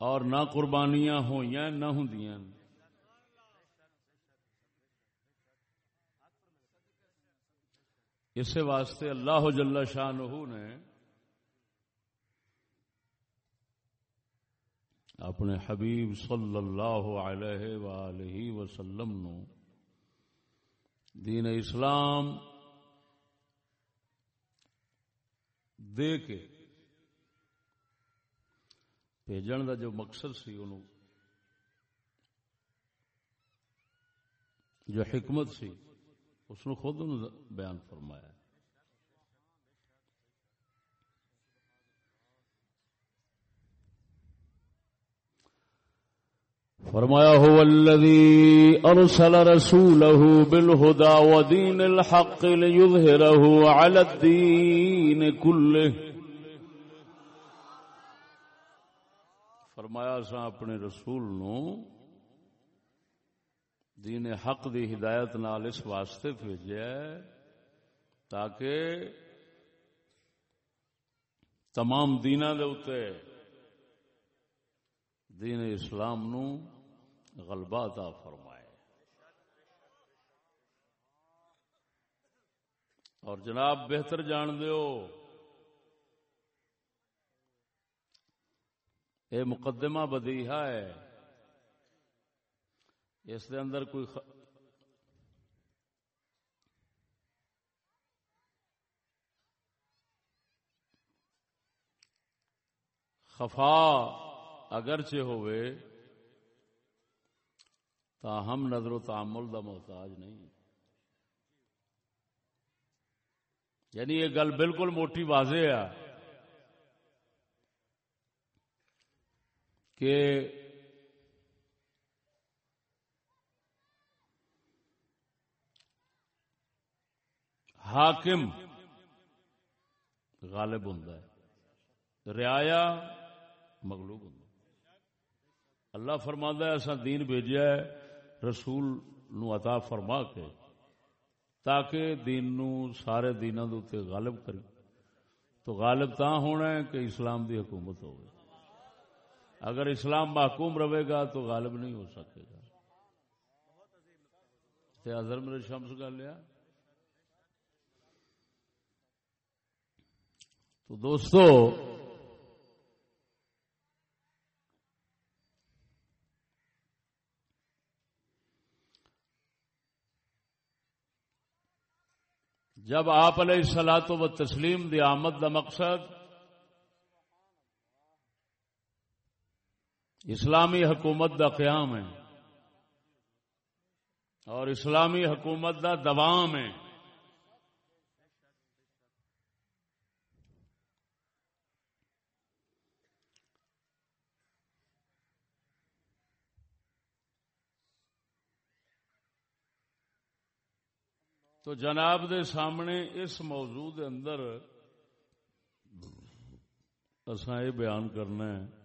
اور نہ قربانیاں ہوئی نہ ہوں اسی واسطے اللہ جل شاہ نے اپنے حبیب صلی اللہ علیہ وآلہ وسلم نو دین اسلام دے کے بھیجن دا جو مقصد سی انہوں جو حکمت سی اس نے خود بیان فرمایا فرمایا هو الذي ارسل رسوله بالهدى ودين الحق ليظهره على الدين كله فرمایا سا اپنے رسول نو دین حق دی ہدایت نال اس واسطے بھیجا تاکہ تمام دینا دے اتے دین اسلام نو غلبہ عطا فرمائے۔ اور جناب بہتر جان دیو۔ اے مقدمہ بدیہا ہے۔ اس دے اندر کوئی خ... خفا اگرچہ ہوئے ہم نظر و تعمل دا محتاج نہیں۔ یعنی یہ گل بالکل موٹی واضح ہے۔ کہ حاکم غالب ہوں رعایا مغلوب ہوں اللہ فرما ایسا دین بھیجا ہے، رسول نو عطا فرما کے، تاکہ دین نو سارے دینا دے غالب کری تو غالب تا ہونا ہے کہ اسلام دی حکومت ہو اگر اسلام محکوم رہے گا تو غالب نہیں ہو سکے گا۔ ازر میرے شمس کا لیا۔ تو دوستو، جب آپ علیہ سلاط و تسلیم دی آمد دا مقصد اسلامی حکومت دا قیام ہے اور اسلامی حکومت دا دوام ہے۔ تو جناب دے سامنے اس موضوع دے اندر اساں یہ بیان کرنا ہے۔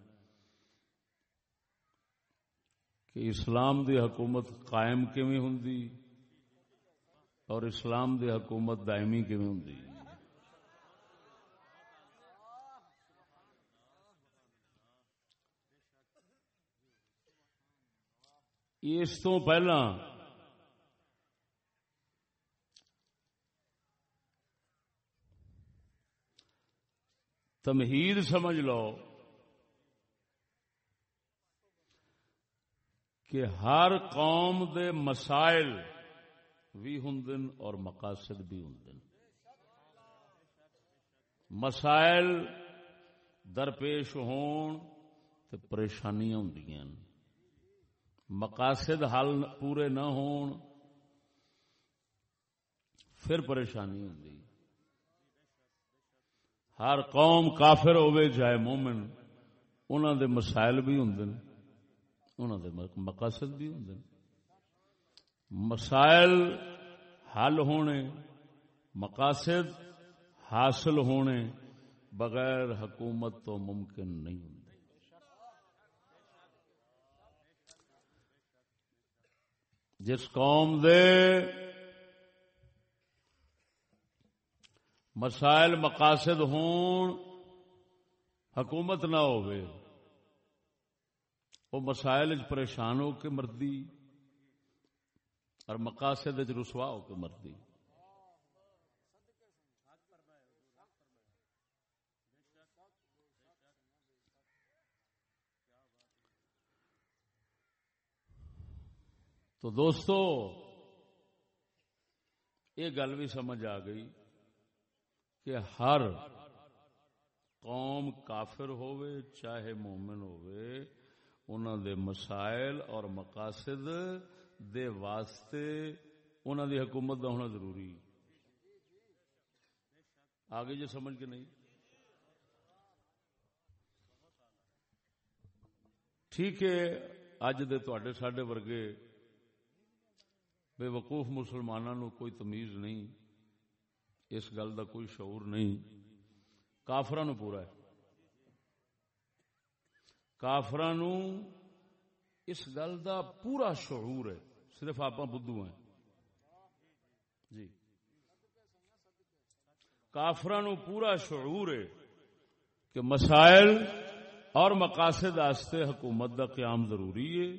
کہ اسلام دی حکومت قائم کیویں ہوندی اور اسلام دی حکومت دائمی کیویں ہوندی؟ اس تو پہلا تمہید سمجھ لو کہ ہر قوم دے مسائل بھی ہوں اور مقاصد بھی ہوں مسائل درپیش ہون تو پریشانیاں ہوں مقاصد حل پورے نہ ہون پھر پریشانی ہوں ہر قوم کافر ہوئے جائے مومن انہوں دے مسائل بھی ہوں انہوں دے مقاصد بھی ہوں مسائل حل ہونے، مقاصد حاصل ہونے بغیر حکومت تو ممکن نہیں ہوں جس قوم دے مسائل مقاصد ہون، حکومت نہ وہ مسائل پریشان ہو کے مردی اور مقاصد رسوا ہو کے مردی۔ تو دوستو، یہ گل بھی سمجھ آ گئی کہ ہر قوم کافر ہوئے چاہے مومن ہوئے انہوں دے مسائل اور مقاصد دے واسطے انہوں دی حکومت دا ہونا ضروری۔ آگے جو سمجھ کے نہیں۔ ٹھیک ہے، اج دے ساڈے ورگے بے وقوف مسلمانوں کوئی تمیز نہیں، اس گل کا کوئی شعور نہیں۔ کافران پورا ہے۔ کافران اس گل کا پورا شعور ہے۔ صرف آپ بدھو ہیں۔ جی۔ کافران پورا شعور ہے کہ مسائل اور مقاصد آستے حکومت کا قیام ضروری ہے۔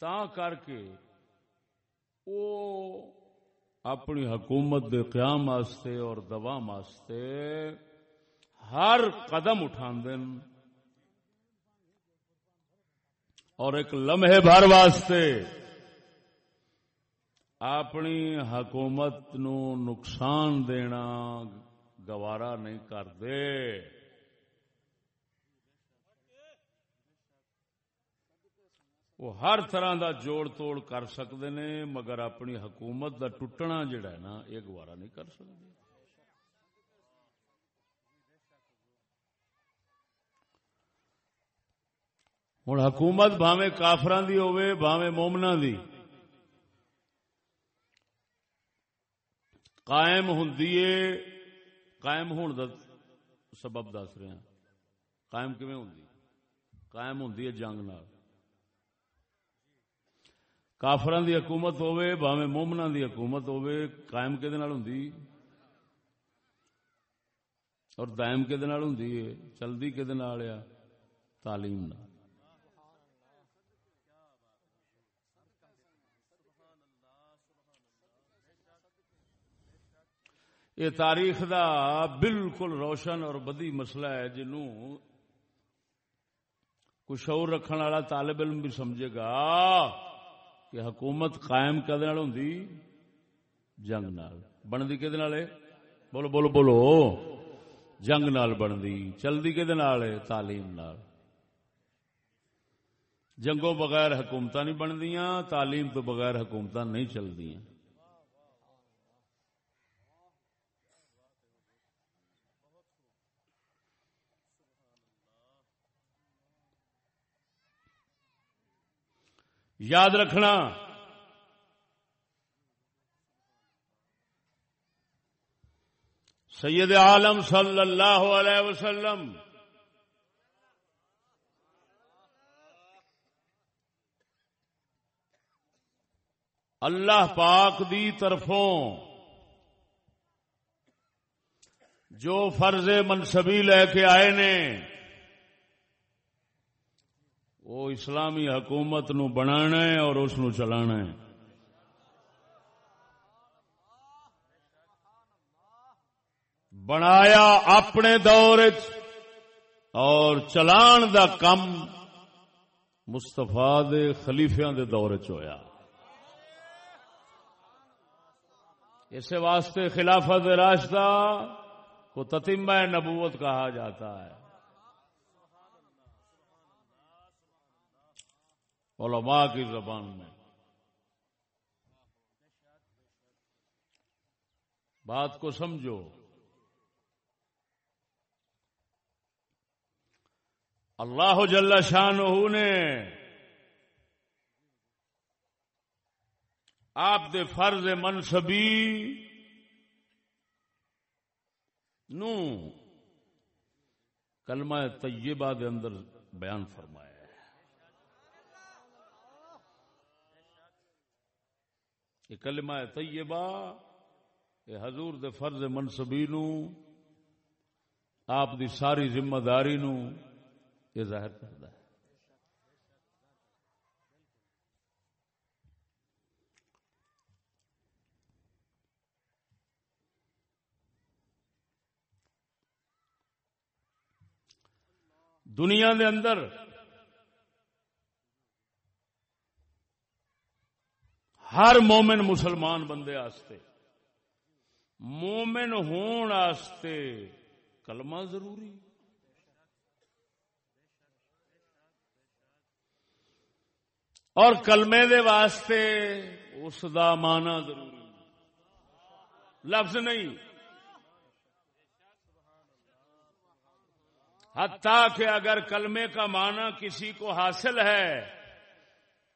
تا کر کے اپنی حکومت دے قیام واسطے اور دوام واسطے ہر قدم اٹھا دین اور ایک لمحے بھر واسطے اپنی حکومت نو نقصان دینا گوارا نہیں کرتے وہ ہر طرح دا جوڑ توڑ کر سکتے نے مگر اپنی حکومت دا ٹوٹنا جڑا ہے نا یہ گوارا نہیں کر سکتے۔ ہوں حکومت بھاوے کافران دی ہوے بھاوے مومنا دی قائم ہوں قائم ہون دا سبب دس رہے ہیں قائم کیون ہوں قائم ہوں جنگ نال کافران دی حکومت ہوے بھاوے مومنا دی حکومت ہوے قائم کہ ہوں اور دائم کہ ہوں چلتی کہ تعلیم نہ یہ تاریخ دا بالکل روشن اور بدی مسئلہ ہے جنوں کچھ شعور رکھنے والا طالب علم بھی سمجھے گا کہ حکومت قائم کدے ہوں جنگ نال۔ بنتی کہ بولو بولو بولو۔ جنگ نال بنتی چلتی کہ تعلیم نال۔ جنگوں بغیر حکومت نہیں بندیاں تعلیم تو بغیر حکومت نہیں چلتی یاد رکھنا۔ سید عالم صلی اللہ علیہ وسلم۔ اللہ پاک دی طرفوں جو فرض منصبی لے کے آئے نے وہ اسلامی حکومت نو بنانا ہے اور اس نو چلانا ہے۔ بنایا اپنے دور اور چلان دا کم مستفا دے خلیفیا دے دور چیا اس واسطے خلافت راستہ کو تتیمہ نبوت کہا جاتا ہے۔ علماء کی زبان میں۔ بات کو سمجھو۔ اللہ جل شان نے آپ دے فرض منصبی نو کلمہ طیبہ دے اندر بیان فرمایا۔ یہ کلمہ طیبہ، یہ حضور دے فرض منصبی نو، آپ دی ساری ذمہ داری نو یہ ظاہر کرتا ہے۔ دنیا دے اندر ہر مومن مسلمان بندے آستے۔ مومن ہون آستے۔ کلمہ ضروری۔ اور کلمے دے واسطے اس دا مانا ضروری۔ لفظ نہیں۔ حتیٰ کہ اگر کلمے کا معنی کسی کو حاصل ہے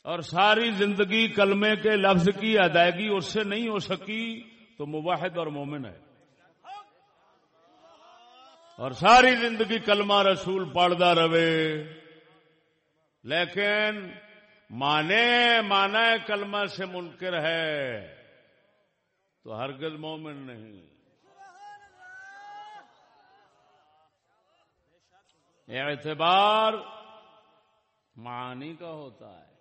اور ساری زندگی کلمے کے لفظ کی ادائیگی اس سے نہیں ہو سکی تو مواحد اور مومن ہے۔ اور ساری زندگی کلمہ رسول پڑھتا رہے۔ لیکن مانے مانا کلمہ سے منکر ہے۔ تو ہرگز مومن نہیں۔ اعتبار معانی کا ہوتا ہے۔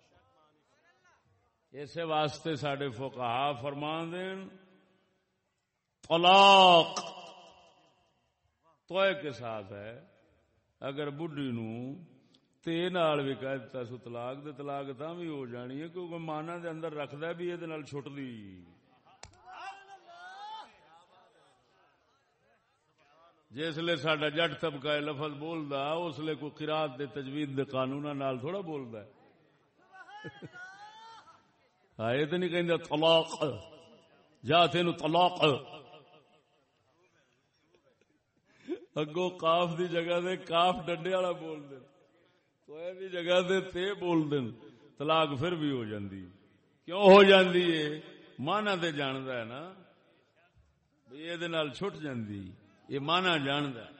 اسے واسطے سڈے فوکا فرمان دین، طلاق توئے کے ساتھ ہے، اگر بڈی نو تے نال بھی کہہ دیتا سو طلاق دے، طلاق تاں بھی ہو جانی ہے، کیونکہ مانا دے اندر رکھدا بھی یہ نال چھٹ دی۔ جس لیے ساڈا جٹ طبقہ لفظ بولدا، اس لیے کوئی قرات دے تجوید دے قانون نال تھوڑا بولدا ہے۔ یہ تو نہیں کہندا طلاق۔ جا تینو طلاق۔ اگو کاف دی جگہ دے کاف ڈنڈے والا بول دے تو اے جگہ دے تے بول دین۔ طلاق پھر بھی ہو جاندی۔ کیوں ہو جاندی ہے مانا تے جاندا ہے نا۔ یہ دے نال چھٹ جاندی۔ یہ مانا جاندا ہے۔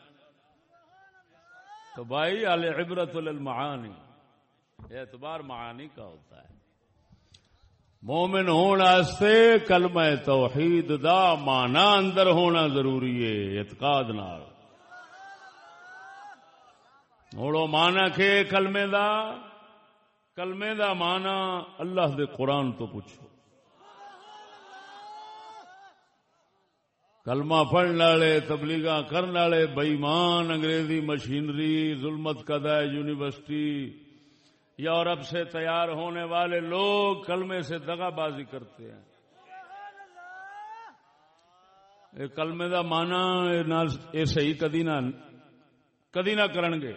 تو بھائی علی عبرت للمعانی۔ اعتبار معانی کا ہوتا ہے۔ مومن ہونے واسطے کلمہ توحید دا مانا اندر ہونا ضروری ہے، اعتقاد نال۔ ہوں مانا کے کلمے دا؟ کلمے دا مانا اللہ دے قرآن تو پوچھو۔ کلمہ پڑھنے والے تبلیغ کرنے والے، بئیمان انگریزی مشینری، ظلمت قدا یونیورسٹی یورپ سے تیار ہونے والے لوگ کلمے سے دگا بازی کرتے ہیں۔ کلمے دا مانا یہ صحیح کدی نہ کدی نہ کرنگے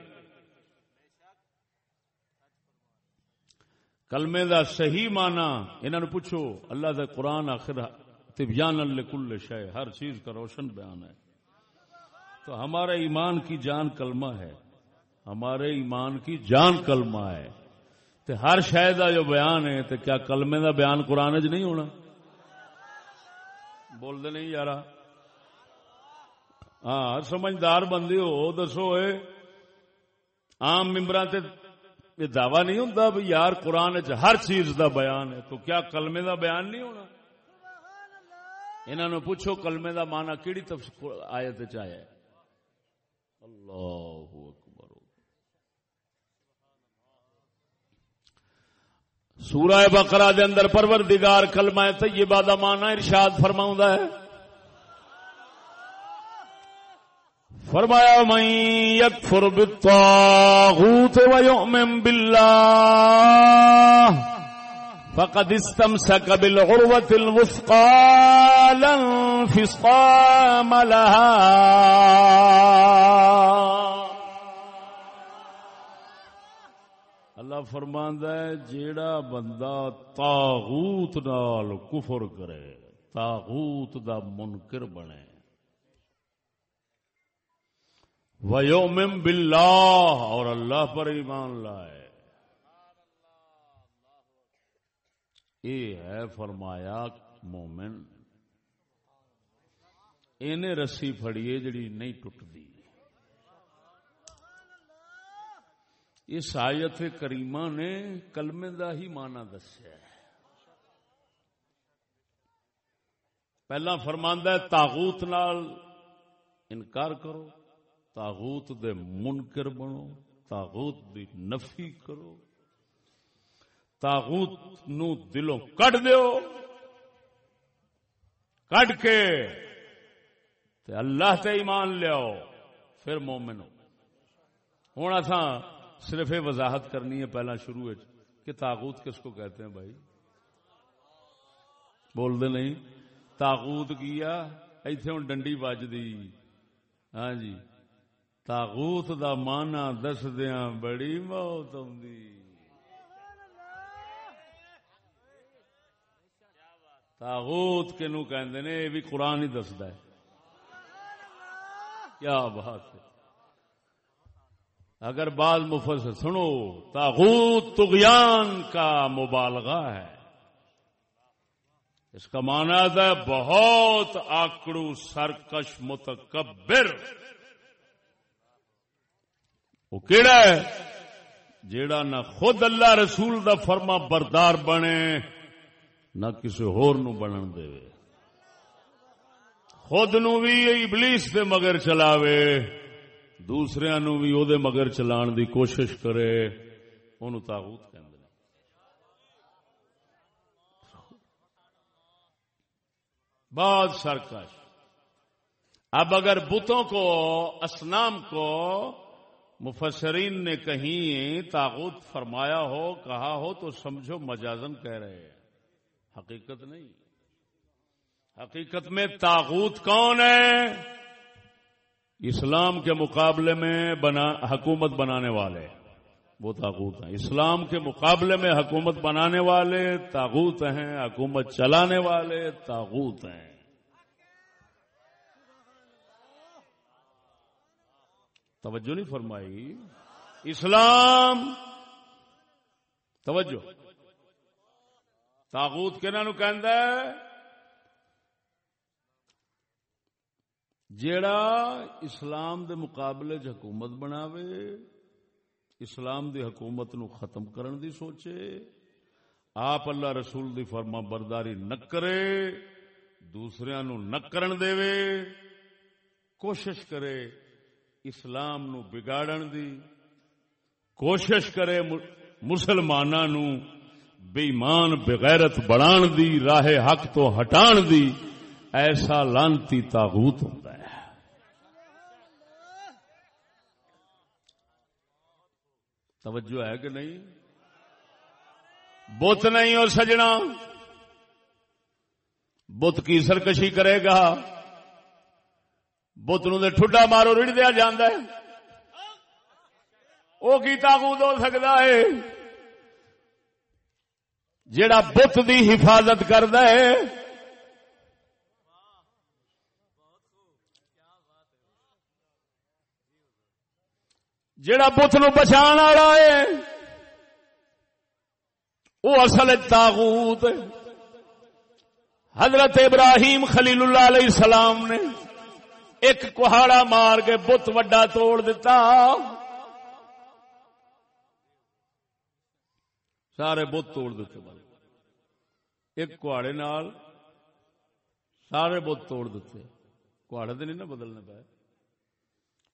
کلمے دا صحیح مانا انہوں نے پوچھو، اللہ دا قرآن آخر تبیان کل شے، ہر چیز کا روشن بیان ہے۔ تو ہمارے ایمان کی جان کلمہ ہے۔ ہمارے ایمان کی جان کلمہ ہے۔ تو ہر شہ کا جو بیان ہے تو کیا کلمے دا بیان قرآن چ نہیں ہونا؟ بول دے نہیں یار ہاں سمجھدار بندے ہو، دسو اے۔ عام ممبر یہ دعوی نہیں ہوتا بھی یار قرآن چ ہر چیز دا بیان ہے، تو کیا کلمے دا بیان نہیں ہونا؟ انہوں نے پوچھو کلمے دا مانا کیڑی آیت چیا اللہ اکبر۔ سورہ بقرہ دے اندر پروردگار کلمہ طیبہ دا مانا ارشاد فرماؤں ہے۔ فرمایا، من یکفر بالطاغوت ویؤمن باللہ، فقد استمسك بالعروة الوثقى لن فصام لها. اللہ فرماندا ہے، جیڑا بندہ تاغوت نال کفر کرے تاغوت دا منکر بنے۔ ویومم باللہ اور اللہ پر ایمان لائے۔ یہ ہے فرمایا، مومن، انہیں رسی فڑیے جڑی نہیں ٹوٹتی اس آیت کریمہ نے کلمے دا ہی مانا دسیا پہلا فرماندہ ہے، تاغوت نال انکار کرو، تاغوت دے منکر بنو، تاغوت دی نفی کرو۔ تاغوت نو دلوں کٹ دیو کٹ کے تے اللہ تے ایمان لیاؤ، پھر مومن ہو ہوں اتنا صرف یہ وضاحت کرنی ہے پہلا شروع کہ تاغوت کس کو کہتے ہیں بھائی؟ بول دے نہیں۔ تاغوت کیا ایتھے ہوں ڈنڈی بجتی ہاں جی۔ تاغوت دا مانا دسدیا بڑی موت آدھی تاغوت کنو کہندے نے؟ یہ بھی قرآن ہی دستا ہے۔ کیا بات ہے؟ اگر بعض مفسر سنو تاغوت تغیان کا مبالغہ ہے۔ اس کا مانا ہے بہت آکڑو، سرکش، متکبر۔ وہ کیڑا ہے؟ جیڑا نہ خود اللہ رسول دا فرما بردار بنے، نہ کسی ہور نو بنن دے۔ خود نو بھی ابلیس دے مگر چلاوے۔ دوسرے نو بھی او دے مگر چلان دی کوشش کرے۔ انہوں تاغوت کہندے بہت سرکش۔ اب اگر بتوں کو، اسنام کو مفسرین نے کہیں تاغوت فرمایا ہو، کہا ہو، تو سمجھو مجازن کہہ رہے ہیں۔ حقیقت نہیں۔ حقیقت میں تاغوت کون ہے؟ اسلام کے مقابلے میں بنا حکومت بنانے والے، وہ تاغوت ہیں۔ اسلام کے مقابلے میں حکومت بنانے والے تاغوت ہیں، حکومت چلانے والے تاغوت ہیں۔ توجہ نہیں فرمائی۔ اسلام، توجہ۔ تاغوت کہ جیڑا اسلام دے مقابلے چ حکومت بناوے، اسلام دی حکومت نو ختم کرن دی سوچے، آپ اللہ رسول دی فرما برداری نہ کرے دوسرے نو نہ کرن دے کوشش کرے اسلام نو بگاڑن دی، کوشش کرے مسلمانوں نو بےمان بغیرت بڑھان دی، راہ حق تو ہٹان دی، ایسا لانتی تاغوت ہوتا ہے توجہ ہے کہ نہیں؟ بت نہیں ہو سجنا۔ بت کی سرکشی کرے گا۔ بت نو ٹھڈا مارو، رڑ دیا جاندہ ہے۔ وہ کی تاغوت ہو سکتا ہے۔ جڑا بت دی حفاظت کرد ہے جڑا بت نو بچان والا ہے وہ اصل تاغوت حضرت ابراہیم خلیل اللہ علیہ السلام نے ایک کوہاڑا مار کے بت وڈا توڑ دیتا سارے بت توڑ دیتے ایک کہاڑے نال سارے بت توڑ دیتے۔ کہاڑے تو نہیں نا بدلنے پائے۔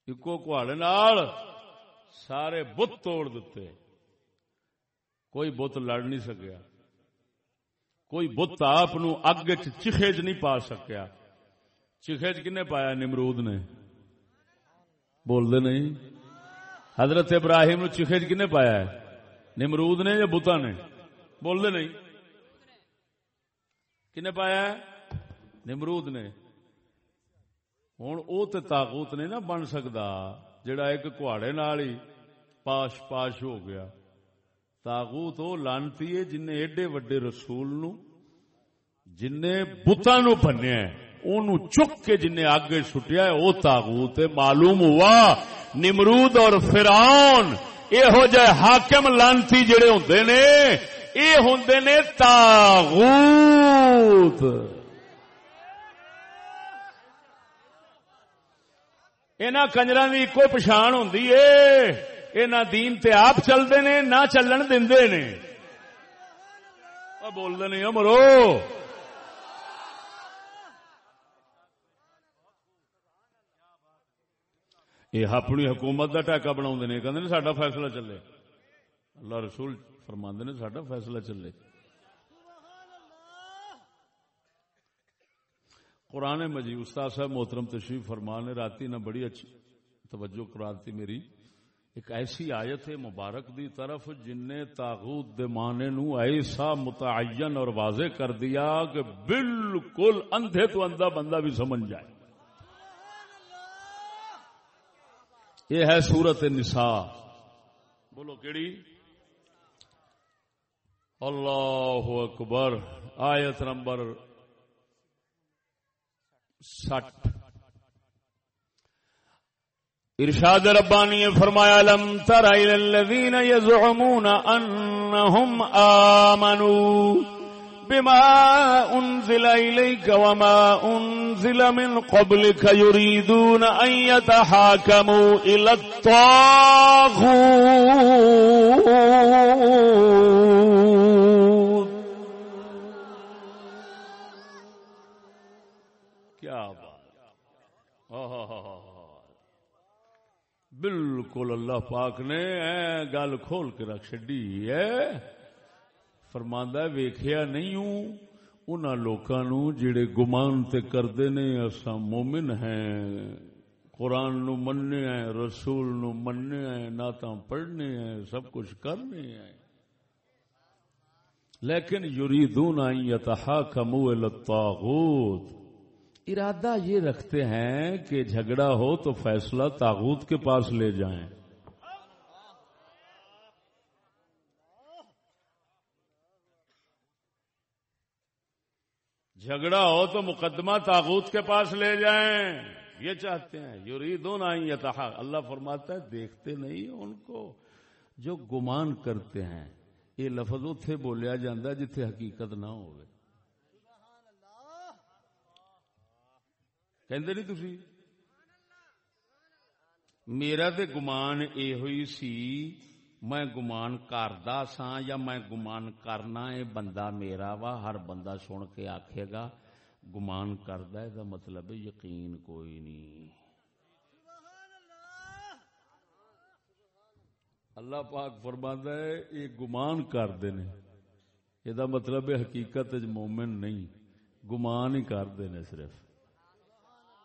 ایکو کہاڑے نال سارے بت توڑ دیتے۔ کوئی بت لڑ نہیں سکیا۔ کوئی بت آپ اگ چیخے چ نہیں پا سکیا۔ چیخے کنے پایا نمرود نے؟ بول دے نہیں۔ حضرت ابراہیم نو چیخے کنے پایا ہے؟ نمرود نے یا بتا نے؟ بول دے نہیں۔ کنے پایا ہے؟ نمرود نے۔ ہوں وہ تو تاغوت نہیں نا بن سکتا جڑا ایک کہاڑے نال ہی پاش پاش ہو گیا تاغوت وہ لانتی ہے جن ایڈے وڈے رسول نو جن بتا نو بنیا چک کے جن آگے سٹیا ہے وہ تاغوت معلوم ہوا نمرود اور فرعون یہو جہ حاکم لانتی جڑے ہوں نے یہ ہوں نے تاغوت یہاں کنجر کی ایک پچھان ہوں یہ دین تے آپ چلتے نے، نہ چلن دے بولتے نہیں مرو۔ یہ اپنی حکومت کا ٹیکا بنا فیصلہ چلے۔ اللہ رسول فرما نے سڈا فیصلہ چلے۔ قرآن مجید، استاد صاحب محترم تشریف فرمان نے رات نہ بڑی اچھی توجہ کرا میری۔ ایک ایسی آیت ہے مبارک دی طرف جن نے تاغوت دے معنی نو ایسا متعین اور واضح کر دیا کہ بالکل اندھے تو اندھا بندہ بھی سمجھ جائے۔ یہ ہے سورت نساء بولو کیڑی؟ اللہ اکبر۔ آیت نمبر سٹھ۔ ارشاد ربانی فرمایا، لم تر الى الذين يزعمون انهم امنوا بما انزل اليك وما انزل من قبلك يريدون ان يتحاكموا الى الطاغوت کیا بات بالکل اللہ پاک نے گل کھول کے رکھ چڈی ہے۔ فرماندہ ویخیا نہیں ہوں۔ ان لوگوں جڑے گمان تے کردے نے اسا مومن ہیں۔ قرآن نو مننے ہیں، رسول نو مننے ہیں نعتاں پڑھنے ہیں، سب کچھ کرنے ہیں۔ لیکن یریدون ان یتحاکموا الطاغوت۔ ارادہ یہ رکھتے ہیں کہ جھگڑا ہو تو فیصلہ تاغوت کے پاس لے جائیں۔ جھگڑا ہو تو مقدمہ تاغوت کے پاس لے جائیں۔ یہ چاہتے ہیں یوری دون آئی اللہ فرماتا ہے، دیکھتے نہیں ان کو۔ جو گمان کرتے ہیں، یہ لفظ اتنے بولیا جاتا جتھے حقیقت نہ ہوئے۔ نہیں تھی میرا تے گمان یہ ہوئی سی، میں گمان کردا سا یا میں گمان کرنا ہے، بندہ میرا وا، ہر بندہ سن کے آکھے گا، گمان کردا ہے مطلب یقین کوئی نہیں۔ اللہ پاک فرماندا ہے، یہ گمان کرتے نے۔ یہ مطلب حقیقت مومن نہیں، گمان ہی کرتے نے صرف۔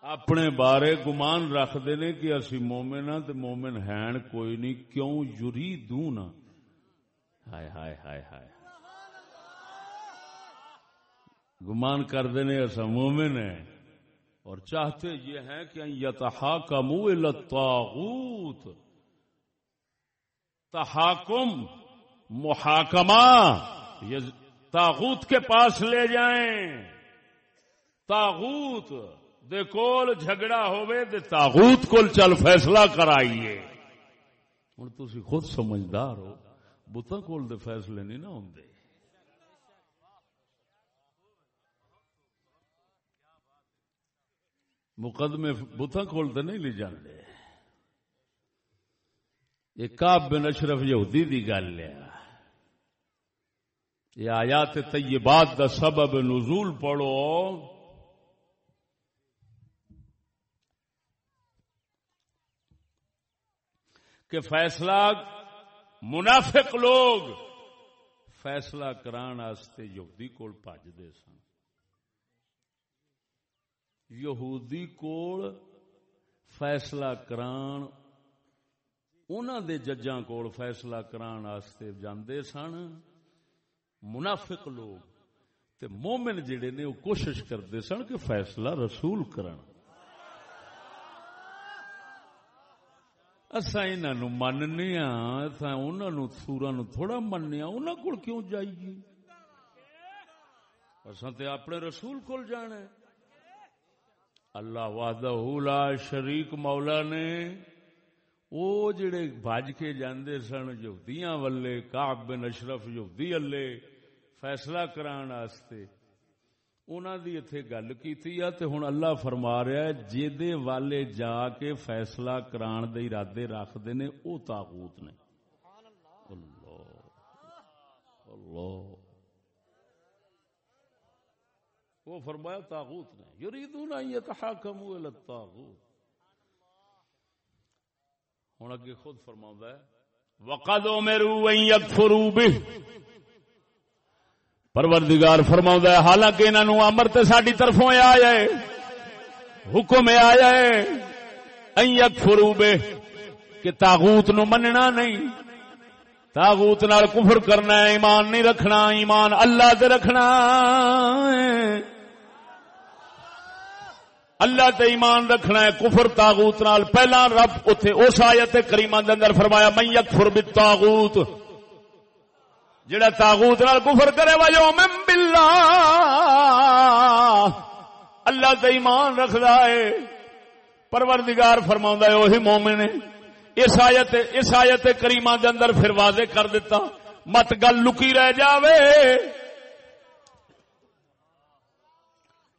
اپنے بارے گمان رکھتے نے کہ اسی مومن ہاں مومن ہیں کوئی نہیں، کیوں یوری دوں ہائے ہائے ہائے ہائے۔ گمان کرتے نے ایسا مومن ہے اور چاہتے یہ ہیں کہ یتہا کا منہ تحاکم، محاکمہ تاغوت کے پاس لے جائیں۔ تاغوت دے کول جھگڑا ہوئے دے تاغوت کول چل فیصلہ کرائیے۔ ہوں تھی خود سمجھدار ہو، بتاں کول دے فیصلے نہیں نہ ہوں مقدمے بتاں کول دے نہیں لی جاندے۔ یہ کاب بن اشرف یہودی دی گل لیا یہ آیات طیبات دا سبب نزول پڑھو۔ کہ فیصلہ منافق لوگ فیصلہ کران آستے یہودی کول پجتے سن۔ یہودی کول فیصلہ کران انہوں دے ججاں کول فیصلہ کران آستے جاندے سن۔ منافق لوگ تے مومن جڑے نے وہ کوشش کرتے سن کہ فیصلہ رسول کرن۔ اصا انہوں مننے ہاں، انہوں سورا نو تھوڑا مننے ہاں، انہوں کو کیوں جائیے اصا تے اپنے رسول کو جانا اللہ وحدہ لا شریک مولا نے او جڑے بج کے جاندے سن، یہودیاں والے، کعب بن اشرف یہودی والے، فیصلہ کران واسطے انہوں دی اتنے گل کی ہوں اللہ فرما رہا ہے جے والے جا کے فیصلہ کران دے ارادے رکھتے نے او تاغوت نے اللہ اللہ وہ فرمایا تاغوت نے یریدون ان یتحاکموا الی الطاغوت ہن اگے خود فرماوندا ہے وقد امروا ان یکفروا به پروردگار فرما ہے، حالانکہ انہوں امر تو ساری طرفوں آیا ہے، حکم آیا ہے فروبے کہ تاغوت نو مننا نہیں۔ تاغوت نال کفر کرنا ہے، ایمان نہیں رکھنا، ایمان اللہ دے رکھنا اللہ تے ایمان رکھنا ہے، کفر تاغوت نال۔ پہلا رب اتے، اس آیت کریمہ دے اندر فرمایا، من یکفر بالتاغوت جڑا تاغوت نال کفر کرے وا یوم باللہ۔ اللہ تے ایمان رکھدا ہے۔ پروردگار فرماوندا ہے وہی مومن ہے۔ اس آیت اس آیت کریمہ دے اندر پھر واضح کر دیتا مت گل لکی رہ جاوے۔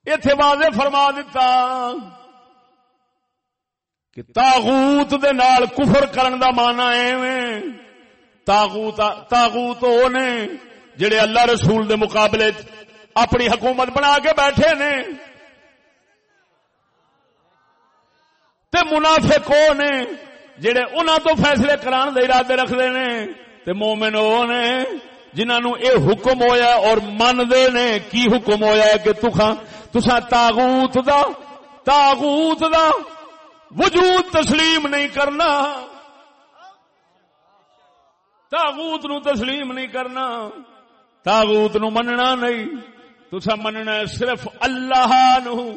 اتے واضح فرما دیتا کہ تاغوت دے نال کفر کرن دا مانا ایویں۔ تاغوت تاغوت نے جڑے اللہ رسول دے مقابلے اپنی حکومت بنا کے بیٹھے نے، تے منافق او نے جڑے انہاں تو فیصلے کران دے ارادے رکھدے نے، تے مومن او نے جنہاں نو اے حکم ہویا اور من دے نے، کی حکم ہویا ہے کہ تساں تساں تاغوت دا تاغوت دا وجود تسلیم نہیں کرنا۔ تاغوت نو تسلیم نہیں کرنا، تاغوت نو مننا نہیں۔ تسا مننا صرف اللہ نو۔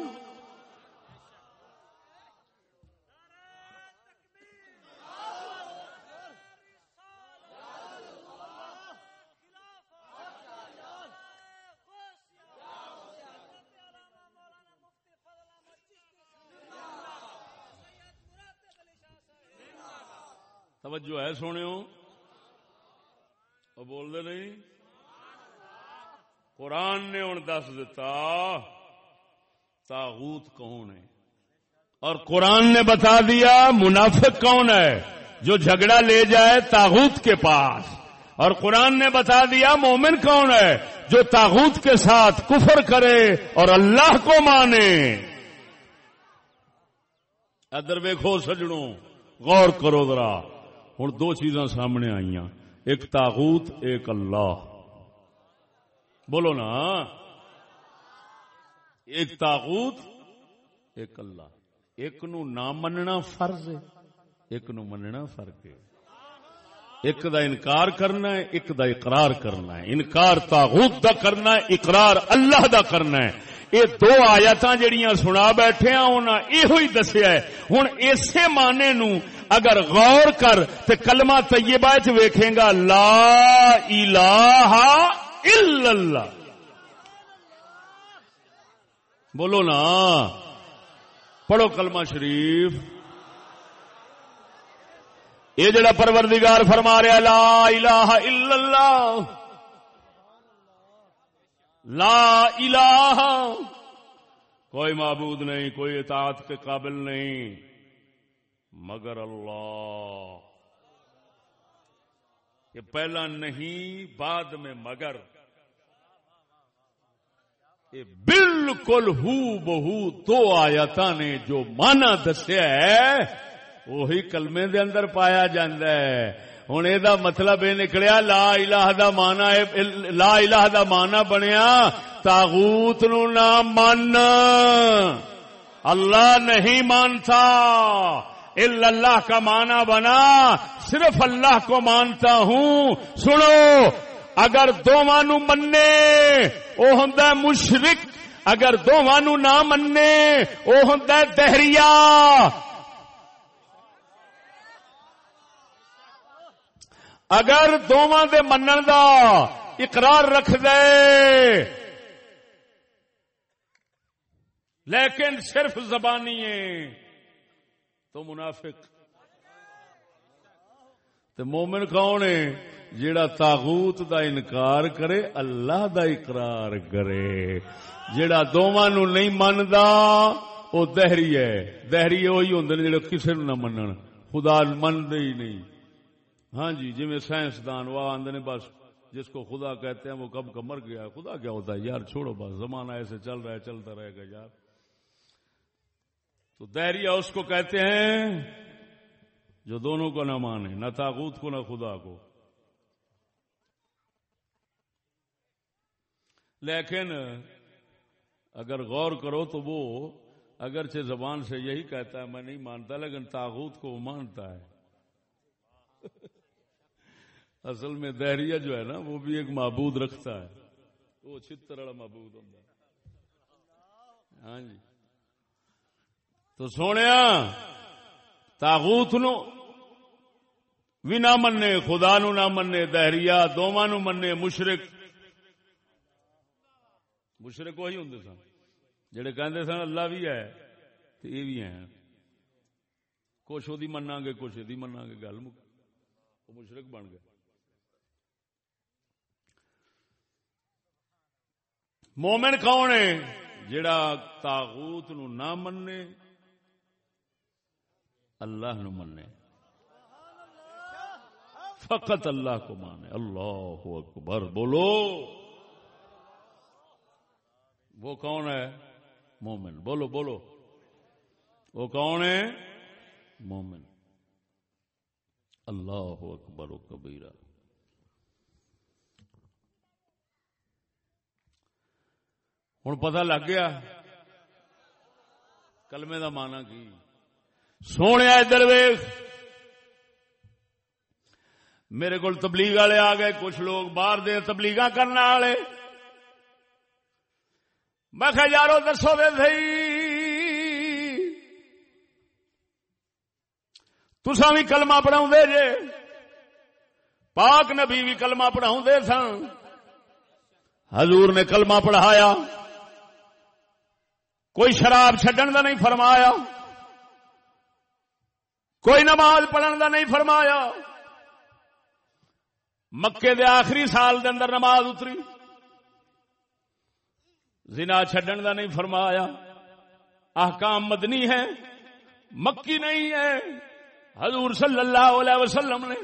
توجہ ہے سونے بول دے نہیں؟ قرآن نے ہوں دس دتا، تاغوت کون ہے؟ اور قرآن نے بتا دیا، منافق کون ہے؟ جو جھگڑا لے جائے تاغوت کے پاس۔ اور قرآن نے بتا دیا، مومن کون ہے؟ جو تاغوت کے ساتھ کفر کرے اور اللہ کو مانے۔ ادر ویکو سجڑوں غور کرو ذرا۔ ہوں دو چیزاں سامنے آئی ایک تاغوت، ایک اللہ۔ بولو نا۔ ایک تاغوت، ایک اللہ۔ ایک نو نہ مننا فرض ہے، ایک نو مننا فرق ہے۔ ایک دا انکار کرنا ہے، ایک دا اقرار کرنا ہے۔ انکار تاغوت دا کرنا ہے، اقرار اللہ دا کرنا ہے۔ یہ دو آیات جہیا سنا بیٹھے یہ دسیا ہے۔ ہوں اسی معنی نو اگر غور کر تو کلمہ طیبہ چ ویکھے گا، لا الہ الا اللہ۔ بولو نا، پڑھو کلمہ شریف۔ یہ جڑا پروردگار فرما رہا لا الہ الا اللہ۔ لا الہ۔ کوئی معبود نہیں، کوئی اطاعت کے قابل نہیں۔ مگر اللہ۔ یہ پہلا نہیں، بعد میں مگر۔ یہ بالکل ہو بہو دو آیات نے جو مانا دسیا ہے، وہی کلمے دے اندر پایا ہے۔ ہوں یہ مطلب یہ نکلیا، لا الہ دا مانا لا الہ دا مانا بنیا، تاغوت نو نہ من اللہ نہیں مانتا۔ اللہ کا معنی بنا، صرف اللہ کو مانتا ہوں۔ سنو، اگر دونوں منے وہ ہوں مشرق اگر دونوں نہ منے وہ ہوں دہریا۔ اگر دونوں دے منن دا اقرار رکھ دے، لیکن صرف زبانی ہے۔ تو منافق۔ تو مومن کون ہے؟ جیڑا تاغوت دا انکار کرے، اللہ دا اقرار کرے۔ جیڑا دونوں نو نہیں مندا وہ دہری ہے۔ دہری وہی ہوں جڑے کسی نو نہ منن۔ خدا منتے ہی نہیں۔ ہاں جی جی سائنسدان وہ آدھے بس جس کو خدا کہتے ہیں، وہ کب کا مر گیا۔ خدا کیا ہوتا ہے؟ یار چھوڑو بس، زمانہ ایسے چل رہا ہے، چلتا رہے گا یار۔ تو دہریا اس کو کہتے ہیں جو دونوں کو نہ مانے، نہ تاغوت کو، نہ خدا کو۔ لیکن اگر غور کرو تو وہ اگرچہ زبان سے یہی کہتا ہے، میں نہیں مانتا، لیکن تاغوت کو وہ مانتا ہے۔ اصل میں دہریہ جو ہے نا، وہ بھی ایک معبود رکھتا ہے۔ وہ چھتر والا معبود ہوتا ہے۔ ہاں جی۔ تو سونے تاغوت نو بھی نہ منے، خدا نو نہ منے، دہریا دونوں نو منے، مشرق۔ مشرق وہی ہوں سن، جڑے کہندے سن اللہ بھی ہے تو یہ بھی ہیں۔ کچھ وہ منا گے، کچھ یہ منا گے، گل وہ مشرق بن گئے۔ مومن کون ہے؟ جڑا تاغوت نو نہ منے۔ اللہ نو منے۔ فقط اللہ کو مانے۔ اللہ اکبر، بولو۔ وہ کون ہے؟ مومن۔ بولو بولو۔ وہ کون ہے؟ مومن۔ اللہ اکبر و کبیرہ۔ ہوں پتہ لگ گیا۔ کلمے کا مانا کی؟ سونے ادھر ویخ میرے کو تبلیغ والے آ گئے، کچھ لوگ باہر دے تبلیغ کرنے والے۔ میں کہ یارو دسو دے سی تسا بھی کلمہ پڑھاؤ جے۔ پاک نبی بھی کلمہ پڑھاؤ سن۔ حضور نے کلمہ پڑھایا۔ کوئی شراب چڈن کا نہیں فرمایا۔ کوئی نماز پڑھن کا نہیں فرمایا۔ مکے دے آخری سال دے اندر نماز اتری۔ زنا چڈن کا نہیں فرمایا۔ احکام مدنی ہے مکی نہیں ہے۔ حضور صلی اللہ علیہ وسلم نے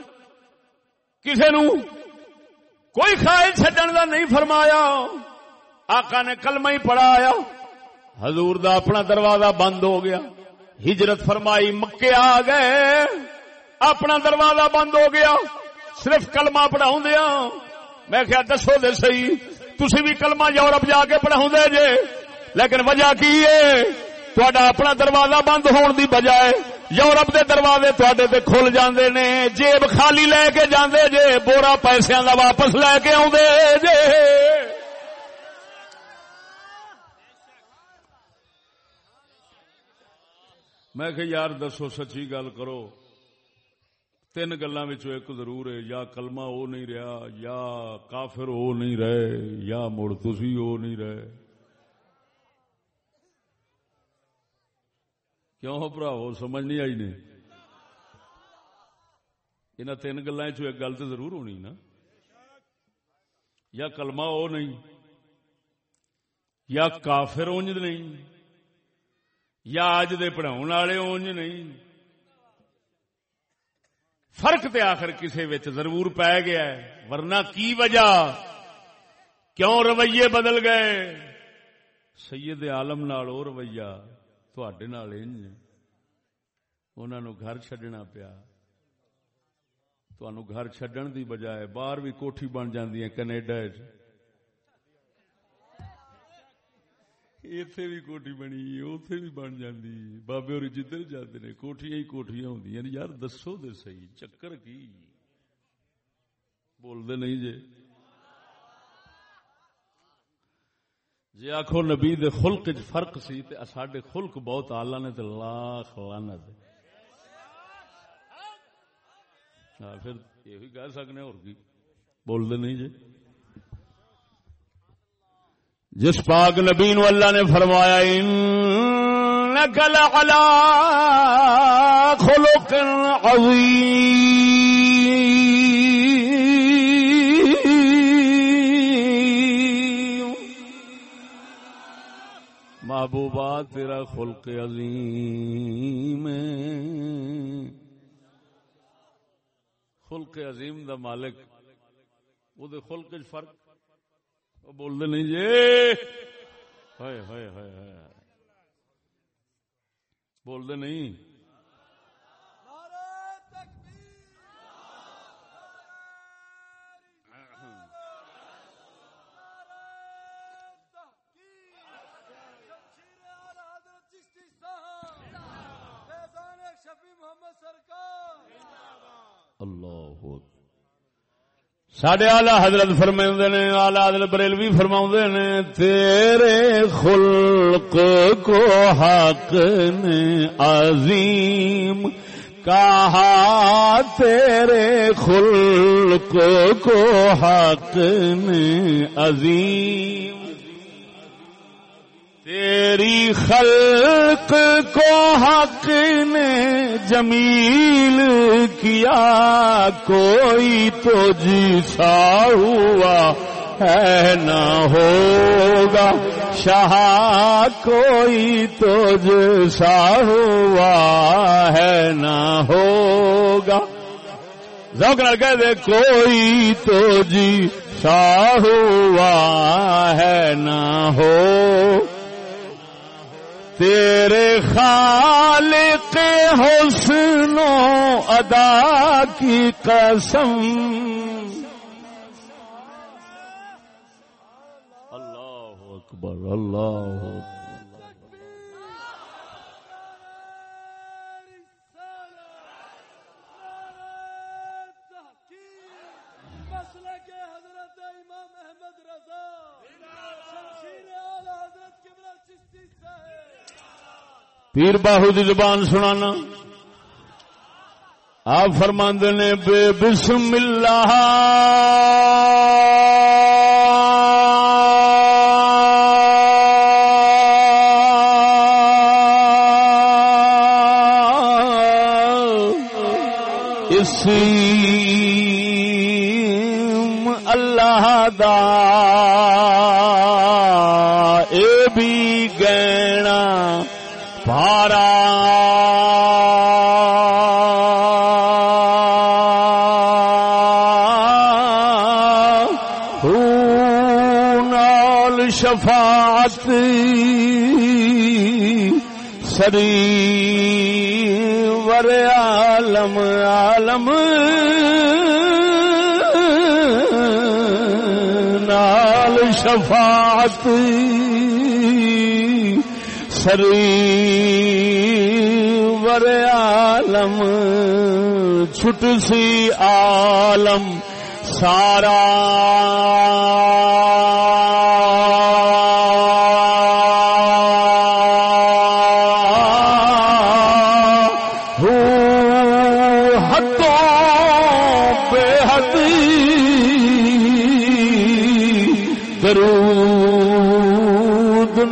کسی نو کوئی خواہش چڈن کا نہیں فرمایا۔ آقا نے کلمہ ہی پڑھایا۔ حضور دا اپنا دروازہ بند ہو گیا۔ ہجرت فرمائی، مکے آ گئے۔ اپنا دروازہ بند ہو گیا۔ صرف کلمہ پڑھاؤں ہاں۔ دیا میں کیا دسو دے سی تسی بھی کلمہ یورپ جا کے پڑھاؤں دے جے۔ لیکن وجہ کی ہے؟ تھوڑا اپنا دروازہ بند ہون دی بجائے یورپ دے دروازے تھوڑے تے کھل جاندے نے۔ جیب خالی لے کے جاندے جے، بورا پیسے دا واپس لے کے آؤں جے۔ میں کہ یار دسو سچی گل کرو۔ تین گلوں ایک ضرور ہے، یا کلمہ وہ نہیں رہا، یا کافر وہ نہیں رہے، یا مڑ تسی وہ نہیں رہے۔ کیوں براو سمجھ نہیں آئی نے۔ ان تین گلوں ایک گل تو ضرور ہونی نا۔ یا کلمہ وہ نہیں، یا کافر اونج نہیں۔ یا اج دے پڑھاؤ والے اونج نہیں۔ فرق تے آخر کسی ضرور پی گیا ہے۔ ورنہ کی وجہ؟ کیوں رویے بدل گئے؟ سید عالم نال او رویہ تھوڑے انہوں گھر چڈنا پیا۔ گھر چڈن دی بجائے باہر بھی کوٹھی بن جاندی ہے کینیڈا اتے بھی کوٹھی بنی اتے بھی بن جاندی بابے اور جدھر جاتے نے کوٹیاں ہی کوٹیاں ہوں یعنی یار دسو دے سی چکر کی بول نہیں جے جی آخو نبی دے خلق چ فرق سی تے ساڈے خلق بہت آلہ نے تے لاکھ لانت ہاں پھر یہ کہہ سکنے اور کی بول دے نہیں جی جس پاک نبی نو اللہ نے فرمایا انک لعلا خلق عظیم محبوبہ تیرا خلق عظیم خلق عظیم دا مالک، وہ خلق فرق بول دے نہیں جی۔ ہائے ہائے ہائے ہائے۔ بول دے نہیں۔ اللہ سڈے آلہ حضرت فرما نے آلہ حضرت بریلوی فرما نے، تیرے خلق کو حق نے عظیم کہا، تیرے خلق کو حق نے عظیم تیری خلق کو حق نے جمیل کیا، کوئی تو جیسا ہوا ہے نہ ہوگا۔ شاہ، کوئی تو جیسا ہوا ہے نہ ہوگا۔ کہہ دے، کوئی تو جی سا ہوا ہے نہ ہو تیرے خالق حسن و ادا کی قسم۔ اللہ اکبر اللہ پیر باہو دی زبان سنانا۔ آپ فرماند نے، بے بسم اللہ۔ اسی اللہ دا اے بھی گینا پارا۔ نال شفاعت سری ور عالم عالم نال شفاعت۔ ور عالم چھٹ سی عالم سارا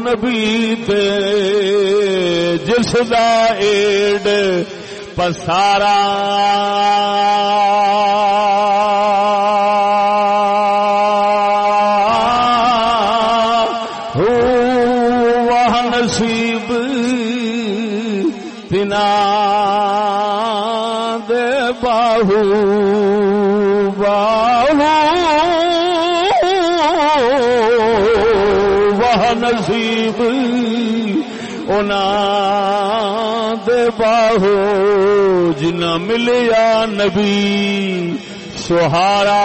نبی جس دا ایڈ پسارا۔ وہ نصیب تنا دے باہو۔ نصیب دے ہو جنا ملیا نبی سہارا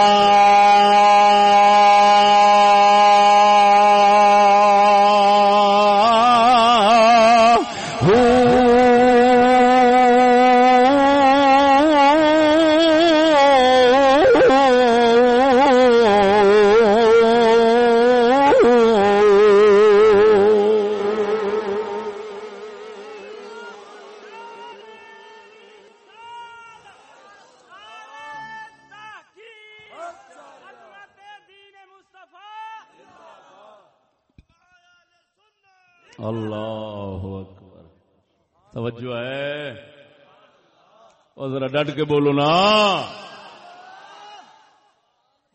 ڈٹ کے بولو نا۔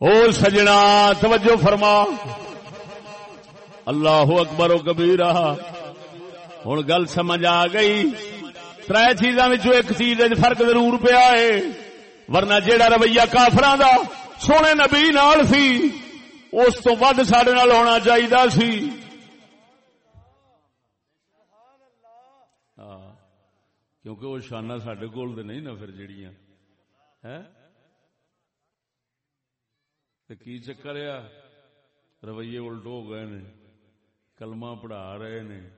او سجنا، توجہ فرما۔ اللہ اکبر و کبھی رہا ہوں گل سمجھ آ گئی۔ تر چیزاں ایک چیز فرق ضرور پیا ہے۔ ورنہ جیڑا رویہ کافر دا سونے نبی نال سی، اس تو ود سڈے ہونا چاہیے سی۔ کیونکہ وہ شانہ سڈے کول نہیں نا پھر جڑیاں۔ کی چکر آ رویے الٹ ہو گئے نے، کلمہ پڑھا رہے نے۔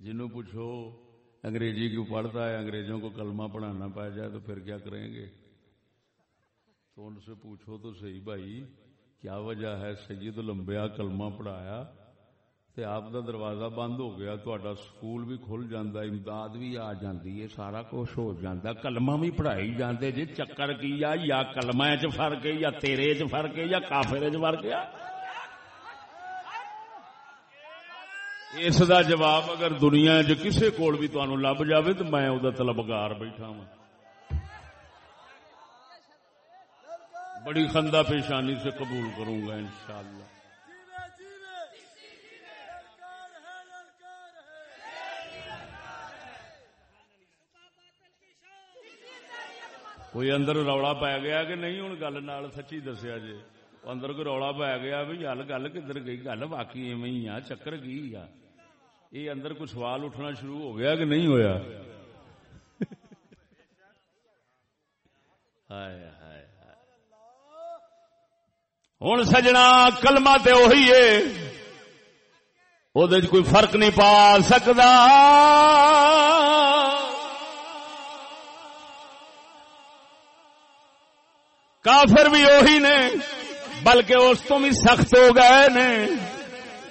جنوں پوچھو، انگریزی کیوں پڑھتا ہے؟ انگریزوں کو کلمہ پڑھانا پا جائے تو پھر کیا کریں گے؟ تو ان سے پوچھو تو صحیح بھائی، کیا وجہ ہے سید لمبیا کلمہ پڑھایا؟ تے آپ دا دروازہ بند ہو گیا تو سکول بھی کھل جاندہ امداد بھی آ جاندی ہے سارا کچھ ہو جاندہ کلمہ بھی پڑھائی جاندے جی چکر کی یا یا کلمہ چ فرق ہے یا تیرے چ فرق ہے یا کافر چ فرق ہے اس دا جواب اگر دنیا چ کسے کول بھی تانوں لب جاوے تو میں او دا طلبگار بیٹھا ہوں بڑی خندہ پیشانی سے قبول کروں گا انشاءاللہ کوئی اندر رولا پی گیا کہ نہیں ہوں گل سچی دسیا جی اندر کوئی رولا پی گیا بھی گل گل کدھر گئی گل باقی ایویں ہی آ چکر کی آ یہ اندر کوئی سوال اٹھنا شروع ہو گیا کہ نہیں ہوا ہوں سجنا کلما تو اہی ہے وہ کوئی فرق نہیں پا سکتا کافر بھی وہی نے، بلکہ اس تو بھی سخت ہو گئے نے۔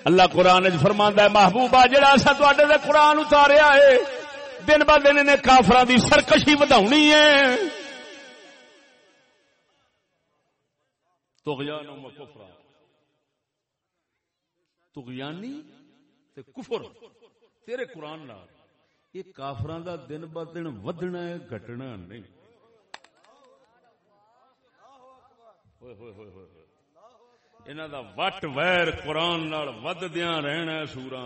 اللہ قرآن فرما ہے، محبوبہ، جڑا سا تے قرآن اتاریا ہے، دن ب دن نے کافر کی سرکشی بدھونی ہے۔ تغیانی تے کفر۔ تیرے قرآن نال یہ کافران دا دن ب دن ودنا ہے گٹنا نہیں۔ دا وٹ ویر قرآن وددیا رہنا سورا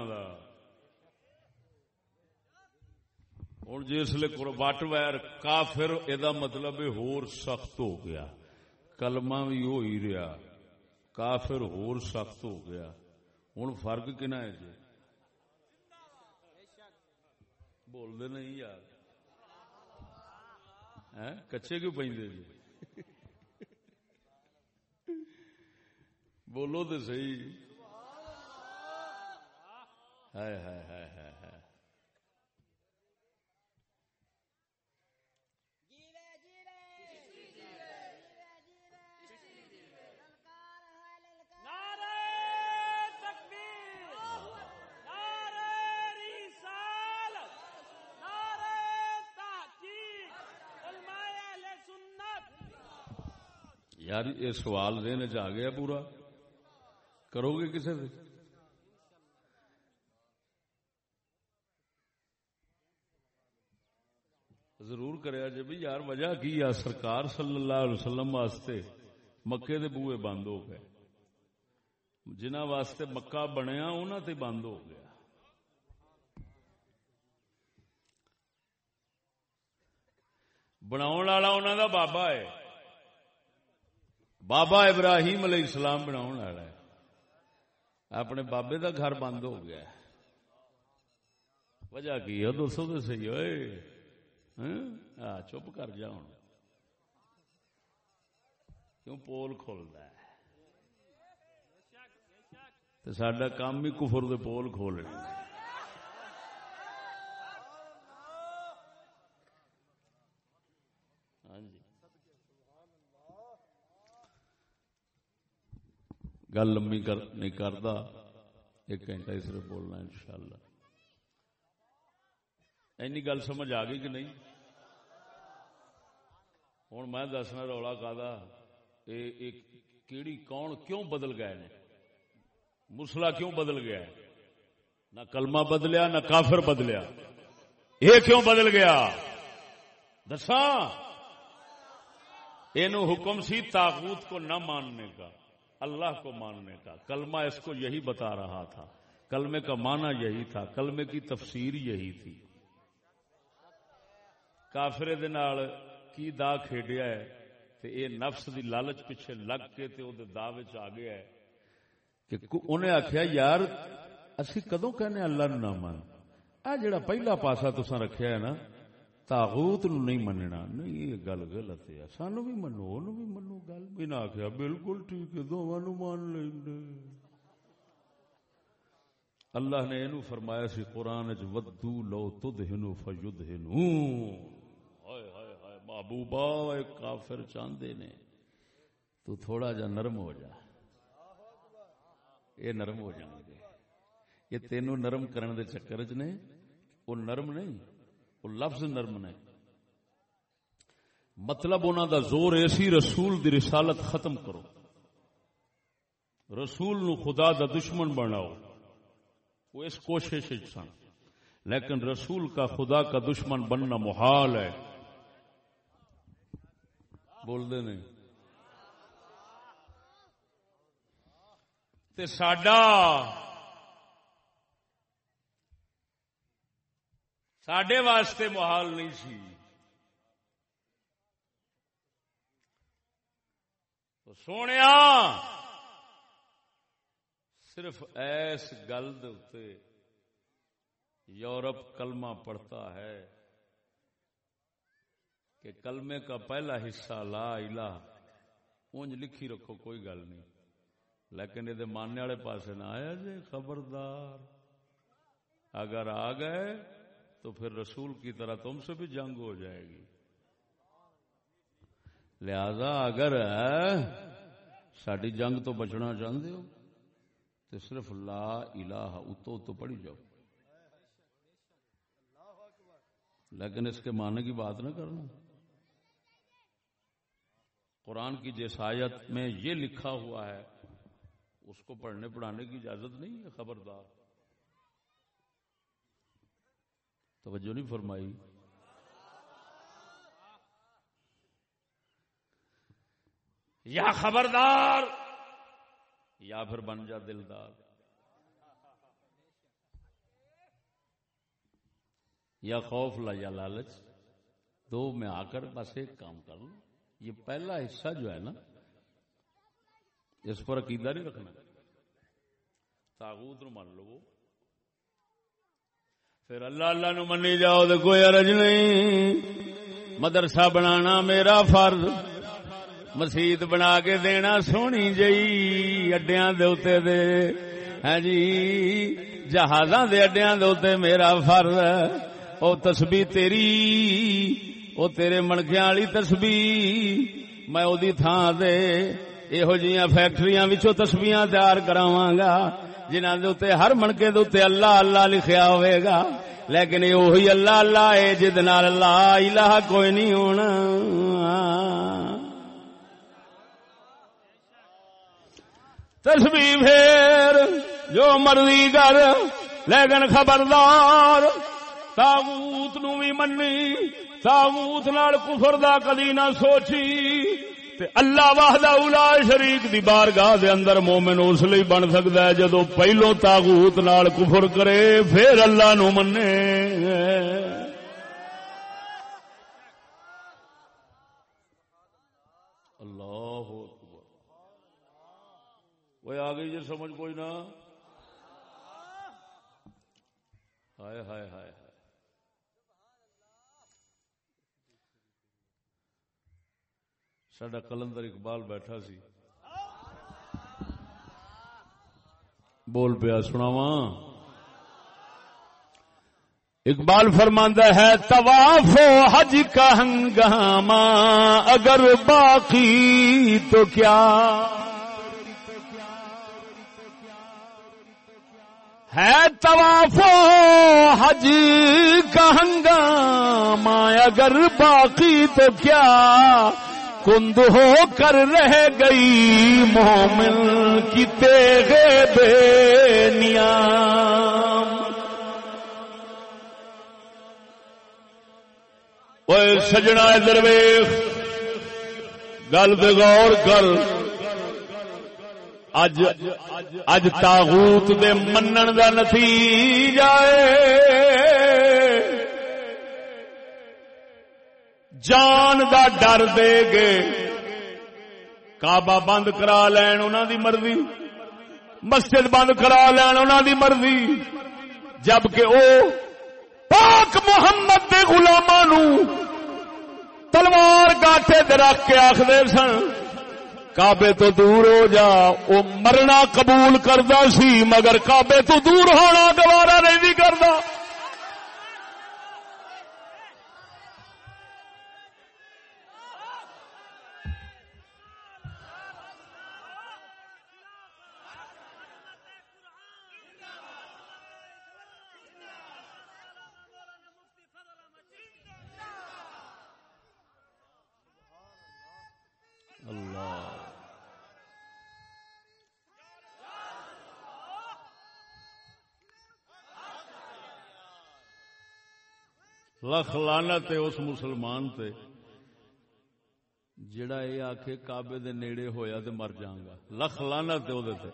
ہوں جسے وٹ ویر کافر یہ مطلب ہور سخت ہو گیا کلمہ بھی ہو ہی رہا کافر ہور سخت ہو گیا ہوں فرق کنا ہے جی بولتے نہیں یار کچے کیوں پہ جی بولو تو صحیح۔ یار یہ سوال دینے چ آ گیا پورا۔ کرو گے کسی سے؟ ضرور جی بھی یار، وجہ کی آ سرکار صلی اللہ علیہ وسلم واسطے مکے دے بوئے بند ہو گئے۔ جنہ واسطے مکہ بنیا انہوں تے بند ہو گیا۔ بناؤ والا انہوں دا بابا ہے۔ بابا ابراہیم علیہ السلام بناؤ والا ہے۔ اپنے بابے دا گھر بند ہو گیا وجہ کی ہے؟ دوستوں تو سی ہوئے۔ ہاں؟ چپ کر جا ہوں۔ کیوں پول کھولتا ہے؟ تو سڈا کام ہی کفر دے پول کھولنے گل لمبی نہیں کرتا ایک گھنٹہ اس طرح بولنا ان شاء اللہ اینی گل سمجھ آ گئی کہ نہیں؟ ہوں میں دسنا رولا کا کیڑی کون کیوں بدل گئے نے؟ مسلا کیوں بدل گیا؟ نہ کلمہ بدلیا، نہ کافر بدلیا۔ یہ کیوں بدل گیا؟ دسا یہ حکم سی تاغوت کو نہ ماننے کا۔ اللہ کو ماننے کا۔ کلمہ اس کو یہی بتا رہا تھا۔ کلمے کا معنی یہی تھا۔ کلمے کی تفسیر یہی تھی۔ کافرے کی دا کھیڈیا ہے تے اے نفس دی لالچ پیچھے لگ کے تے او دے دا وچ آ گیا ہے کہ انہیں آخیا یار، اسی کدوں کہنے اللہ نو نہ مان آ جڑا پہلا پاسا تسا رکھیا ہے نا تاغوت نو نہیں مننا نہیں یہ گل غلط ہے سانو بھی منو اونوں بھی منو گل بھی نہ آخیا بالکل ٹھیک ہے دوواں نو مان لیندے اللہ نے یہ فرمایا سی قرآن چ ودو لو تد ہنو فجد ہنو محبوبا کافر چاہتے نے تو تھوڑا جا نرم ہو جا یہ نرم ہو جان گے یہ تینوں نرم کرنے دے چکر چ نے وہ نرم نہیں وہ لفظ نرم نے۔ مطلب انہوں دا زور ایسی رسول دی رسالت ختم کرو۔ رسول نو خدا دا دشمن بناؤ۔ وہ اس کوشش سن۔ لیکن رسول کا خدا کا دشمن بننا محال ہے۔ بول دے نہیں۔ تے ساڈا سڈے واسطے محال نہیں سی۔ تو سونے صرف ایس گل یورپ کلمہ پڑھتا ہے کہ کلمے کا پہلا حصہ لا الہ، اونج لکھی رکھو، کوئی گل نہیں۔ لیکن یہ ماننے والے پاس نہ آیا جی خبردار۔ اگر آ گئے تو پھر رسول کی طرح تم سے بھی جنگ ہو جائے گی۔ لہذا اگر ساری جنگ تو بچنا چاہتے ہو تو صرف لا الہ اتو تو پڑھی جاؤ۔ لیکن اس کے معنی کی بات نہ کرنا۔ قرآن کی جس آیت میں یہ لکھا ہوا ہے، اس کو پڑھنے پڑھانے کی اجازت نہیں ہے، خبردار۔ توجہ نہیں فرمائی۔ یا خبردار یا پھر بن جا دلدار۔ یا خوف لا یا لالچ۔ دو میں آ کر بس ایک کام کر لوں۔ یہ پہلا حصہ جو ہے نا، اس پر عقیدہ نہیں رکھنا۔ تاغوت نو من لو۔ پھر اللہ اللہ نو منی جاؤ تو کوئی ارج نہیں۔ مدرسہ بنانا میرا فرض۔ مسیت بنا کے دینا سونی جی اڈیا دے ہاں جی جہازاں دے اڈیا دے میرا فرض۔ او تسبی تیری، او تیرے منکیا والی تسبی میں او دی تھان دے یہو جیاں فیکٹریاں وچوں تسبیاں تیار کراواں گا۔ جنہاں دے اوتے ہر منکے دے اوتے اللہ اللہ لکھیا ہوئے گا، لیکن یہ وہی اللہ اللہ ہے جد نال اللہ الہ کوئی نہیں ہونا۔ تسبیح پھر جو مرضی کر، لیکن خبردار تاغوت نو بھی منی تاغوت نال کفر دا کدی نہ سوچی۔ تے اللہ واہدہ اولا شریک دی بارگاہ دے اندر مومن اس لیے بن سکتا ہے جدو پہلو تاغوت نال کفر کرے، پھر اللہ نو منے۔ اللہ وہ آ گئی جی سمجھ کوئی نہ؟ ہائے ہائے ہائے۔ سڈا کلندر اقبال بیٹھا سی۔ بول پیا سناوا اقبال فرماندہ ہے، طواف و حج کا ہنگامہ اگر باقی تو کیا؟ ہے طواف و حج کا ہنگامہ اگر باقی تو کیا؟ کند ہو کر رہ گئی مومن کی تیغے بے نیام۔ سجنا درویش، گل غور کر۔ اج اج تاغوت دے منن دا نتیجہ جان دا ڈر دے گے۔ کعبہ بند کرا لین انہوں دی مرضی۔ مسجد بند کرا لین انہوں دی مرضی۔ جبکہ او پاک محمد دے غلاماں نو تلوار گاٹے دے رکھ کے آخر سن، کعبے تو دور ہو جا۔ وہ مرنا قبول کرتا سی، مگر کعبے تو دور ہونا گوارا نہیں بھی لکھ لانا تے اس مسلمان تے، جڑا یہ آخ کابے دے نیڑے ہویا تے مر جاگا لکھ لانا تے او تے۔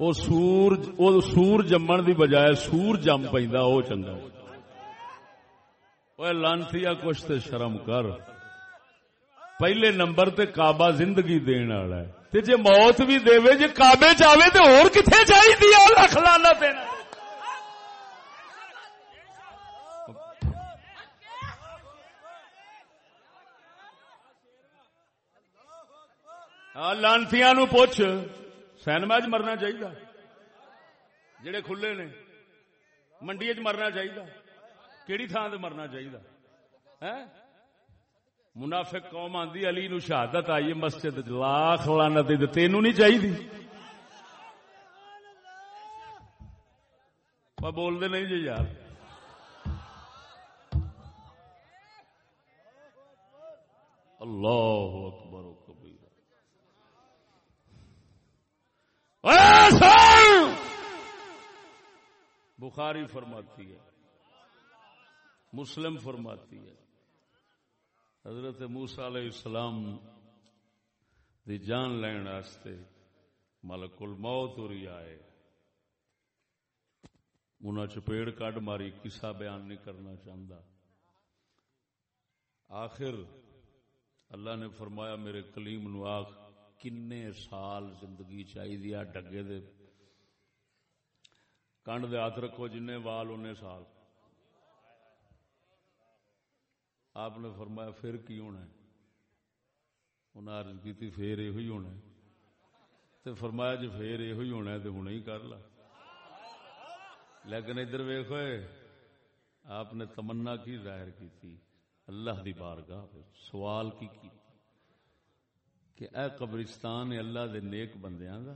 او سور او سور جمن دی بجائے سور جم پیندا، او چنگا اوے لانتیا کچھ تے شرم کر۔ پہلے نمبر تے کعبہ زندگی دین والا ہے۔ تے جے موت بھی دے جے کعبے چاہے تے اور کتھے چاہیے لکھ لانا دینا لانتی نو پوچھ۔ سینما چ مرنا چاہیے جڑے کھلے نے۔ منڈی چ مرنا چاہیے کہڑی تھان سے مرنا چاہیے منافق قوم آدھی علی نو شہادت آئی مسجد لاکھ لانا تین نہیں چاہیے بولتے نہیں جی یار۔ اللہ اکبر۔ بخاری فرماتی ہے، مسلم فرماتی ہے، حضرت موسا علیہ السلام دی جان لین واسطے ملک الموت ہو رہی آئے۔ انہاں چپیڑ کڈ ماری کسا بیان نہیں کرنا چاہتا آخر اللہ نے فرمایا، میرے کلیم نو آخ کنے سال زندگی چاہیے ڈگے دے کنڈ دے ہاتھ رکھو جن وال ان سال آپ نے فرمایا پھر کی ہونا انہیں عرض کی پھر یہ ہونا تو فرمایا جی پھر یہ ہونا تو ہوں ہی کر لا لیکن ادھر ویخ آپ نے تمنا کی ظاہر کی تھی اللہ دی بارگاہ سوال کی کی کہ اے قبرستان اللہ دے نیک بندیاں دا۔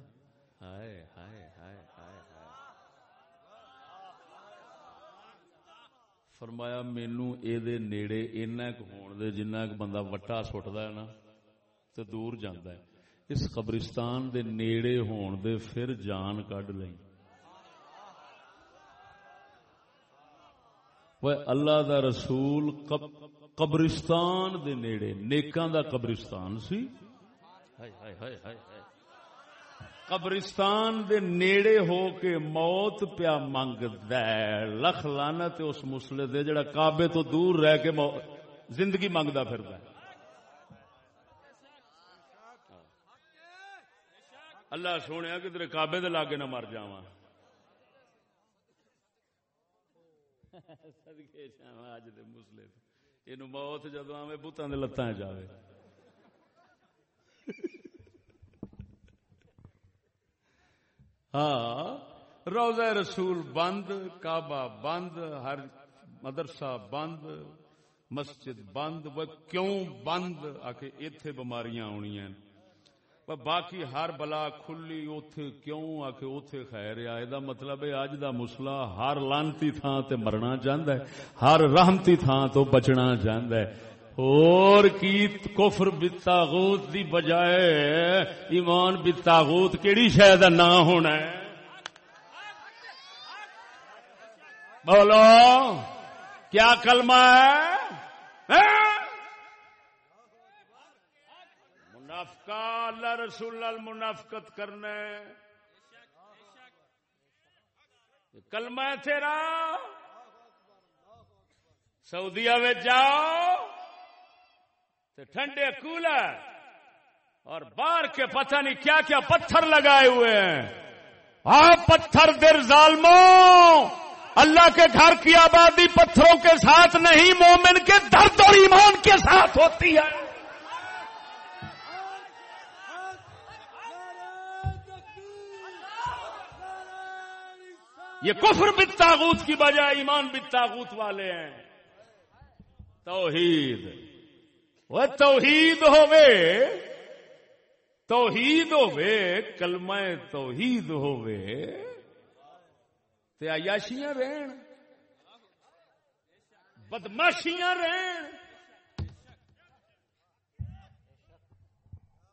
ہائے ہائے ہائے ہائے ہائے۔ فرمایا مینو اے دے نیڑے اینا ایک ہون دے، جنہ ایک بندہ وٹا سٹدا ہے نا، تے دور جاندا ہے۔ اس قبرستان دے نیڑے ہون دے، پھر جان کڈ لئی۔ وہ اللہ دا رسول قبرستان دے نیڑے، نیکاں دا قبرستان سی۔ قبرستان دے نیڑے ہو کے موت پیا منگ لکھ لانا اس مسلے دے جڑا کعبے تو دور رہ کے زندگی منگتا پھر اللہ سونے کدھر کعبے دے لاگے نہ مر جا مسلے یہ موت جدو آئے بوتان دے لتاں جاوے۔ ہاں روزہ رسول بند، کعبہ بند، ہر مدرسہ بند، مسجد بند، وہ کیوں بند؟ آ کے اتے بماریاں آنی باقی ہر بلا کھلی، اوتھے کیوں؟ آ کے اوتھے خیر آ یہ مطلب ہے اج دا مسلا ہر لانتی تھان تے مرنا چاہتا ہے، ہر رحمتی تھان تو بچنا چاہتا ہے۔ اور کی کفر بتاغوت دی بجائے ایمان بتاغوت کیڑی شاید نہ ہونا ہے؟ بولو، کیا کلمہ ہے؟ ہاں؟ منافقہ، اللہ رسول المنافقت کرنے کلمہ ہے تیرا۔ سعودیہ میں ٹھنڈے کولر اور باہر کے پتہ نہیں کیا کیا پتھر لگائے ہوئے ہیں۔ ہاں پتھر در ظالمو اللہ کے گھر کی آبادی پتھروں کے ساتھ نہیں، مومن کے درد اور ایمان کے ساتھ ہوتی ہے۔ یہ کفر بالتاغوت کی بجائے ایمان بالتاغوت والے ہیں۔ توحید۔ وہ توحید ہوے توحید ہوے کلمہ توحید ہوے تے عیاشیاں رہن، بدماشیاں رہن۔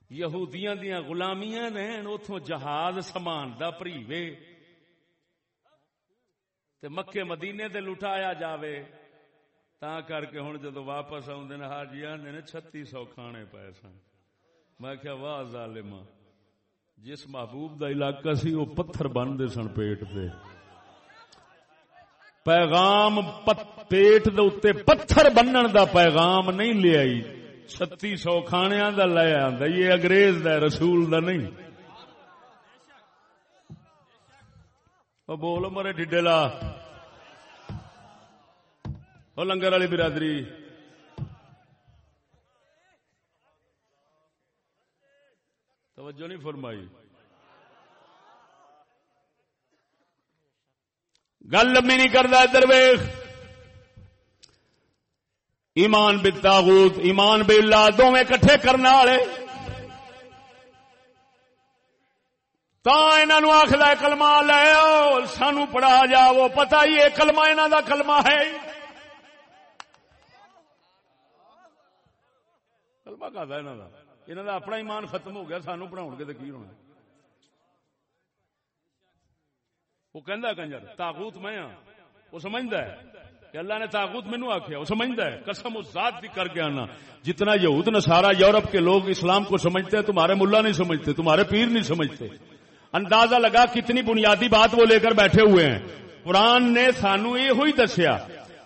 یہودیاں دیاں غلامیاں رہن اتوں جہاز سمان دا پریوے۔ تے مکے مدینے دے لٹایا جاوے۔ تا کر کے ہوں جدو واپس آدھے حاجی آدھے نے چھتی سو کھانے پے سن میں کیا واہ ظالما جس محبوب دا علاقہ سی وہ پتھر بنتے سن پیٹ پہ پیغام پیٹ دے اتنے پتھر بنن دا پیغام نہیں لے آئی چھتی سو کھانے دا لے آندا یہ انگریز دا رسول دا نہیں بولو مرے ڈڈے لا وہ لنگر والی برادری۔ توجہ نہیں فرمائی۔ گل لمبی نہیں کرتا ادھر ویخ ایمان بتاغوت ایمان بلا دونوں کٹھے کرنے والے۔ تا انہوں آخلا کلمہ لے سانو پڑھا جا وہ پتا ہی کلمہ انہوں دا کلمہ ہے۔ کلمہ کا انہوں کا انہوں کا اپنا ایمان ختم ہو گیا سانو پڑھاؤ گے تو کی ہونا وہ کہہ کنجر تاغوت میں ہاں وہ سمجھتا ہے کہ اللہ نے تاغوت مینو آخیا وہ سمجھتا ہے قسم اس ذات بھی کر کے آنا جتنا یہود نسارا یورپ کے لوگ اسلام کو سمجھتے ہیں تمہارے ملا نہیں سمجھتے تمہارے پیر نہیں سمجھتے اندازہ لگا کتنی بنیادی بات وہ لے کر بیٹھے ہوئے ہیں قرآن نے سانو یہ ہوئی دسیا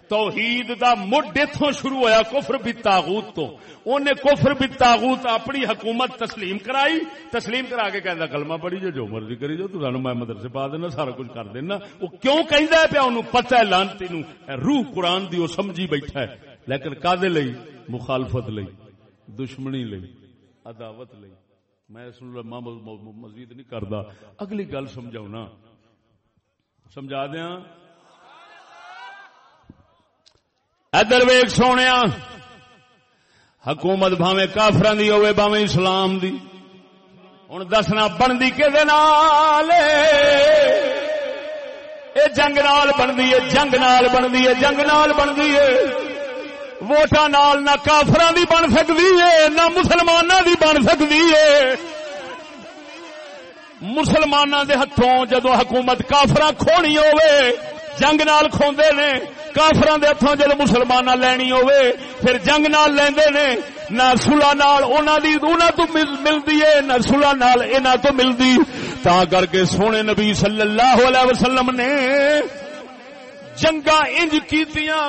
توحید دا مڈ اتوں شروع ہویا کفر بھی تاغوت تو۔ انہیں کفر بھی تاغوت اپنی حکومت تسلیم کرائی۔ تسلیم کرا کے کہندا، کلمہ پڑھی جو جو مرضی کری جو، تو میں مدرسے پا دینا، سارا کچھ کر دینا۔ وہ کیوں کہندا ہے پیا؟ انہوں پتہ ہے، لانتی نو روح قرآن دی وہ سمجھی بیٹھا ہے۔ لیکن کادے لئی؟ مخالفت لئی، دشمنی لئی، عداوت لئی۔ میں اس مزید نہیں کرتا اگلی گل سمجھاؤ سمجھا دیا ادر ویگ سونے حکومت بھاوے کافران دی ہوئے بھاوے اسلام دی۔ ہوں دسنا بنتی کہ جنگ نال بنتی ہے جنگ نال بنتی ہے جنگ نال بنتی ہے ووٹا نال نہ کافران دی بن سکتی ہے نہ مسلمانوں دی بن سکتی ہے مسلمانوں دے ہاتھوں جدو حکومت کافر کھونی ہوئے جنگ نال کھوندے نے کافران دے ہاتھوں جدو مسلمان لینی ہوئے پھر جنگ نال لیندے نے، نہ سلا نال انہاں دی، انہاں تو ملدی ہے، نہ سلا نال انہاں تو ملدی۔ تا کر کے سونے نبی صلی اللہ علیہ وسلم نے جنگا انج کیتیاں۔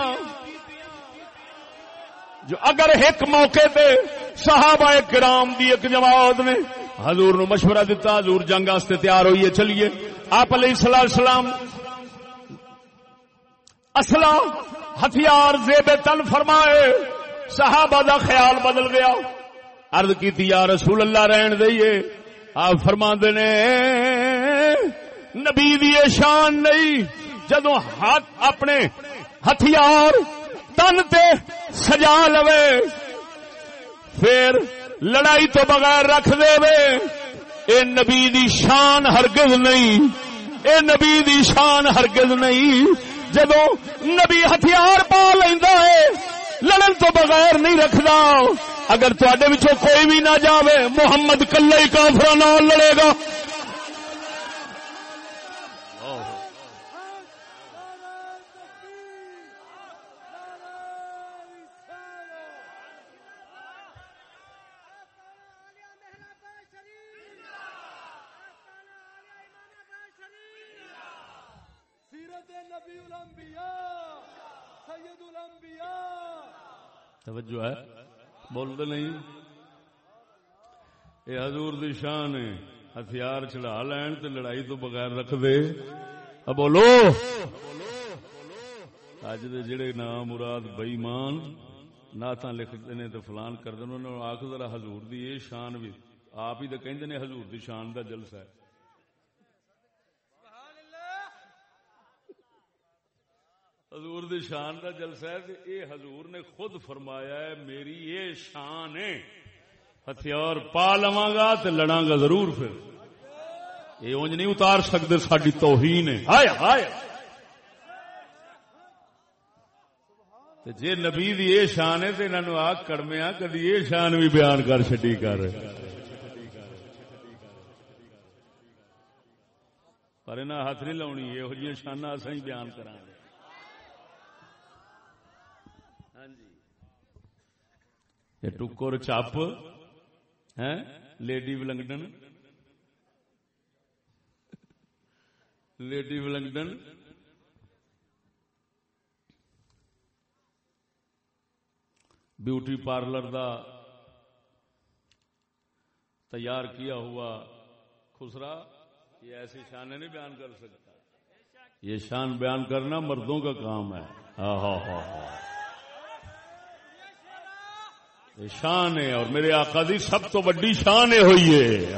جو اگر ایک موقع تے صحابہ کرام دی ایک جماعت نے حضور نو مشورہ دیتا حضور جنگ واسطے تیار ہوئیے چلیے، آپ علیہ السلام اصلا ہتھیار زیب تن فرمائے، صحابہ دا خیال بدل گیا۔ عرض کی یا رسول اللہ رہن دئیے۔ آپ فرما نے، نبی دی شان نہیں جدو ہاتھ اپنے ہتھیار تن تے سجا لوے، پھر لڑائی تو بغیر رکھ دے۔ وے اے نبی دی شان ہرگز نہیں، اے نبی دی شان ہرگز نہیں۔ جدو نبی ہتھیار پا لینا ہے، لڑن تو بغیر نہیں رکھنا اگر تے کوئی بھی نہ جاوے، محمد کلے ہی کافر لڑے گا۔ توجہ ہے۔ بولتے نہیں۔ یہ حضور دی شان ہے۔ ہتھیار چڑھا لین تے لڑائی تو بغیر رکھ دے۔ بولو۔ اج دے جڑے نام مراد بئیمان نعت لکھتے ہیں تو فلان کر دیں آخ ذرا حضور دی یہ شان بھی آپ ہی تو کہندے نے حضور دی شان دا جلسہ ہے۔ حضور دی شان دا جلسہ ہے اے حضور نے خود فرمایا ہے، میری یہ شان ہے۔ ہتھیار پا لوا گا تو لڑا گا ضرور پھر۔ یہ اونج نہیں اتار سکتے ساری توہین ہے۔ ہائے ہائے۔ جی نبی دی یہ شان ہے تو انہوں آگ کڑمیا کدی یہ شان بھی بیان کر چڈی کر۔ پر ہاتھ نہیں لاؤنی، یہو جی شانا اصا ہی بیان کرا جی ٹکر چپ ہے Lady Willingdon Lady Willingdon beauty parlour دا تیار کیا ہوا خسرا یہ ایسی شان نہیں بیان کر سکتا یہ شان بیان کرنا مردوں کا کام ہے یہ شان ہے اور میرے آقا دی سب تو بڑی شان ہے ہوئی ہے۔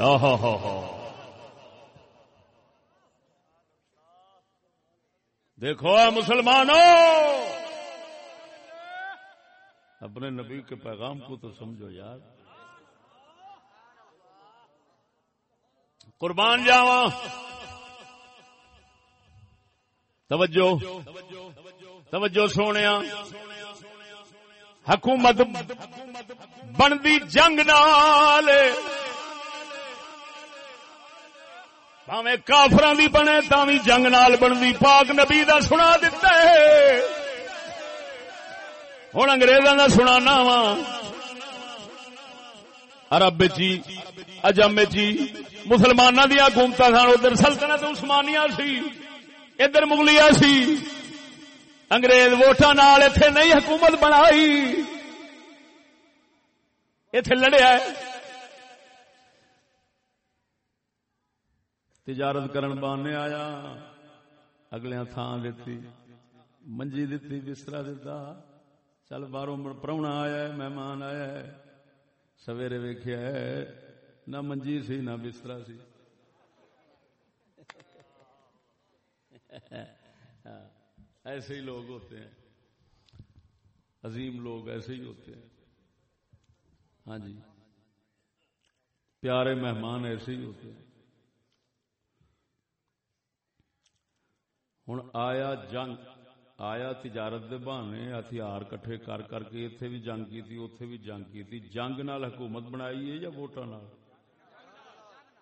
دیکھو مسلمانوں، اپنے نبی کے پیغام کو تو سمجھو یار۔ قربان جاوا توجہ توجہ سونے حکومت بنتی جنگ نال۔ پاوے کافران دی بنے تا بھی جنگ نال بنتی۔ پاک نبی دا سنا دیتا ہے۔ ہوں اگریزوں کا سنا وا ارب چی اجم چی مسلمانوں دیا حکومت سن۔ ادھر سلطنت عثمانیہ سی، ادھر مغلیہ سی۔ انگریز ووٹان نال اتے نہیں حکومت بنائی۔ اتے لڑیا تجارت کرن بانے آیا۔ اگلے تھان دیتی۔ منجی دیتی بستر دیتا۔ چل باہروں پرونا آیا ہے، مہمان آیا ہے۔ سویرے ویخیا ہے، نہ منجی سی، نہ بستر سی۔ ایسے ہی لوگ ہوتے ہیں۔ عظیم لوگ ایسے ہی ہوتے ہیں۔ ہاں جی۔ پیارے مہمان ایسے ہی ہوتے ہیں۔ ہوں آیا جنگ، آیا تجارت دے بہانے ہتھیار کٹھے کر کر کے اتنے بھی جنگ کی تھی اتے بھی جنگ کی تھی جنگ نال حکومت بنائی ہے یا ووٹا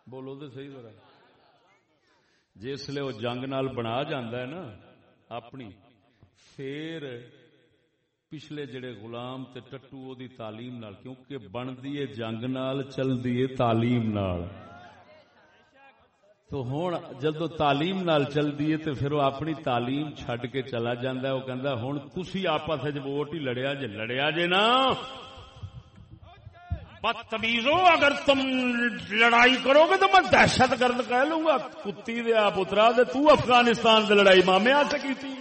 بولو تو صحیح ذرا۔ جس لیے وہ جنگ نال بنا جاندہ ہے نا اپنی۔ پھر پچھلے جڑے غلام تے ٹٹو دی تعلیم نال، کیونکہ بن دیے جنگ نال، چل دیے تعلیم نال۔ تو ہوں جدو تعلیم نال چل دی تو پھر وہ اپنی تعلیم چھڈ کے چلا جا وہ کہہ ہوں تھی آپس ووٹ ہی لڑیا، جے لڑیا جے نا۔ بدتمیزو اگر تم لڑائی کرو گے تو میں دہشت گرد کہہ لوں گا، کتی دیا پترا دے، تو افغانستان دے لڑائی مامے آ سکی تھی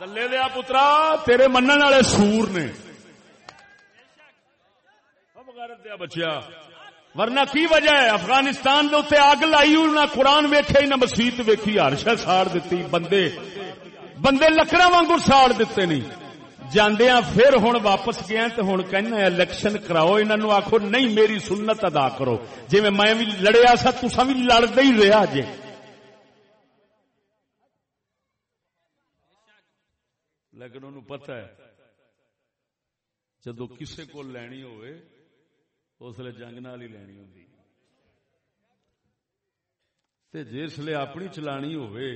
دلے دیا پترا، تیرے منن والے سور نے۔ دیا بچیا۔ ورنہ کی وجہ ہے؟ افغانستان دے اتنے اگ لائی نہ قرآن ویکھے نہ مسیت ویکھی۔ ہرشا ساڑ دیتی، بندے بندے لکڑا وانگو ساڑ دیتے نہیں۔ جاندیاں پھر ہوں واپس گیا تو ہوں کہنا الیکشن کراؤ انہوں آخو نہیں میری سنت ادا کرو جی میں بھی لڑیا سا تسا بھی لڑتے ہی رہا جی لیکن انہوں پتہ ہے جدو کسے کو لینی ہوئے اس لیے جنگ نال ہی لینی ہوں جس لیے اپنی چلانی ہوئے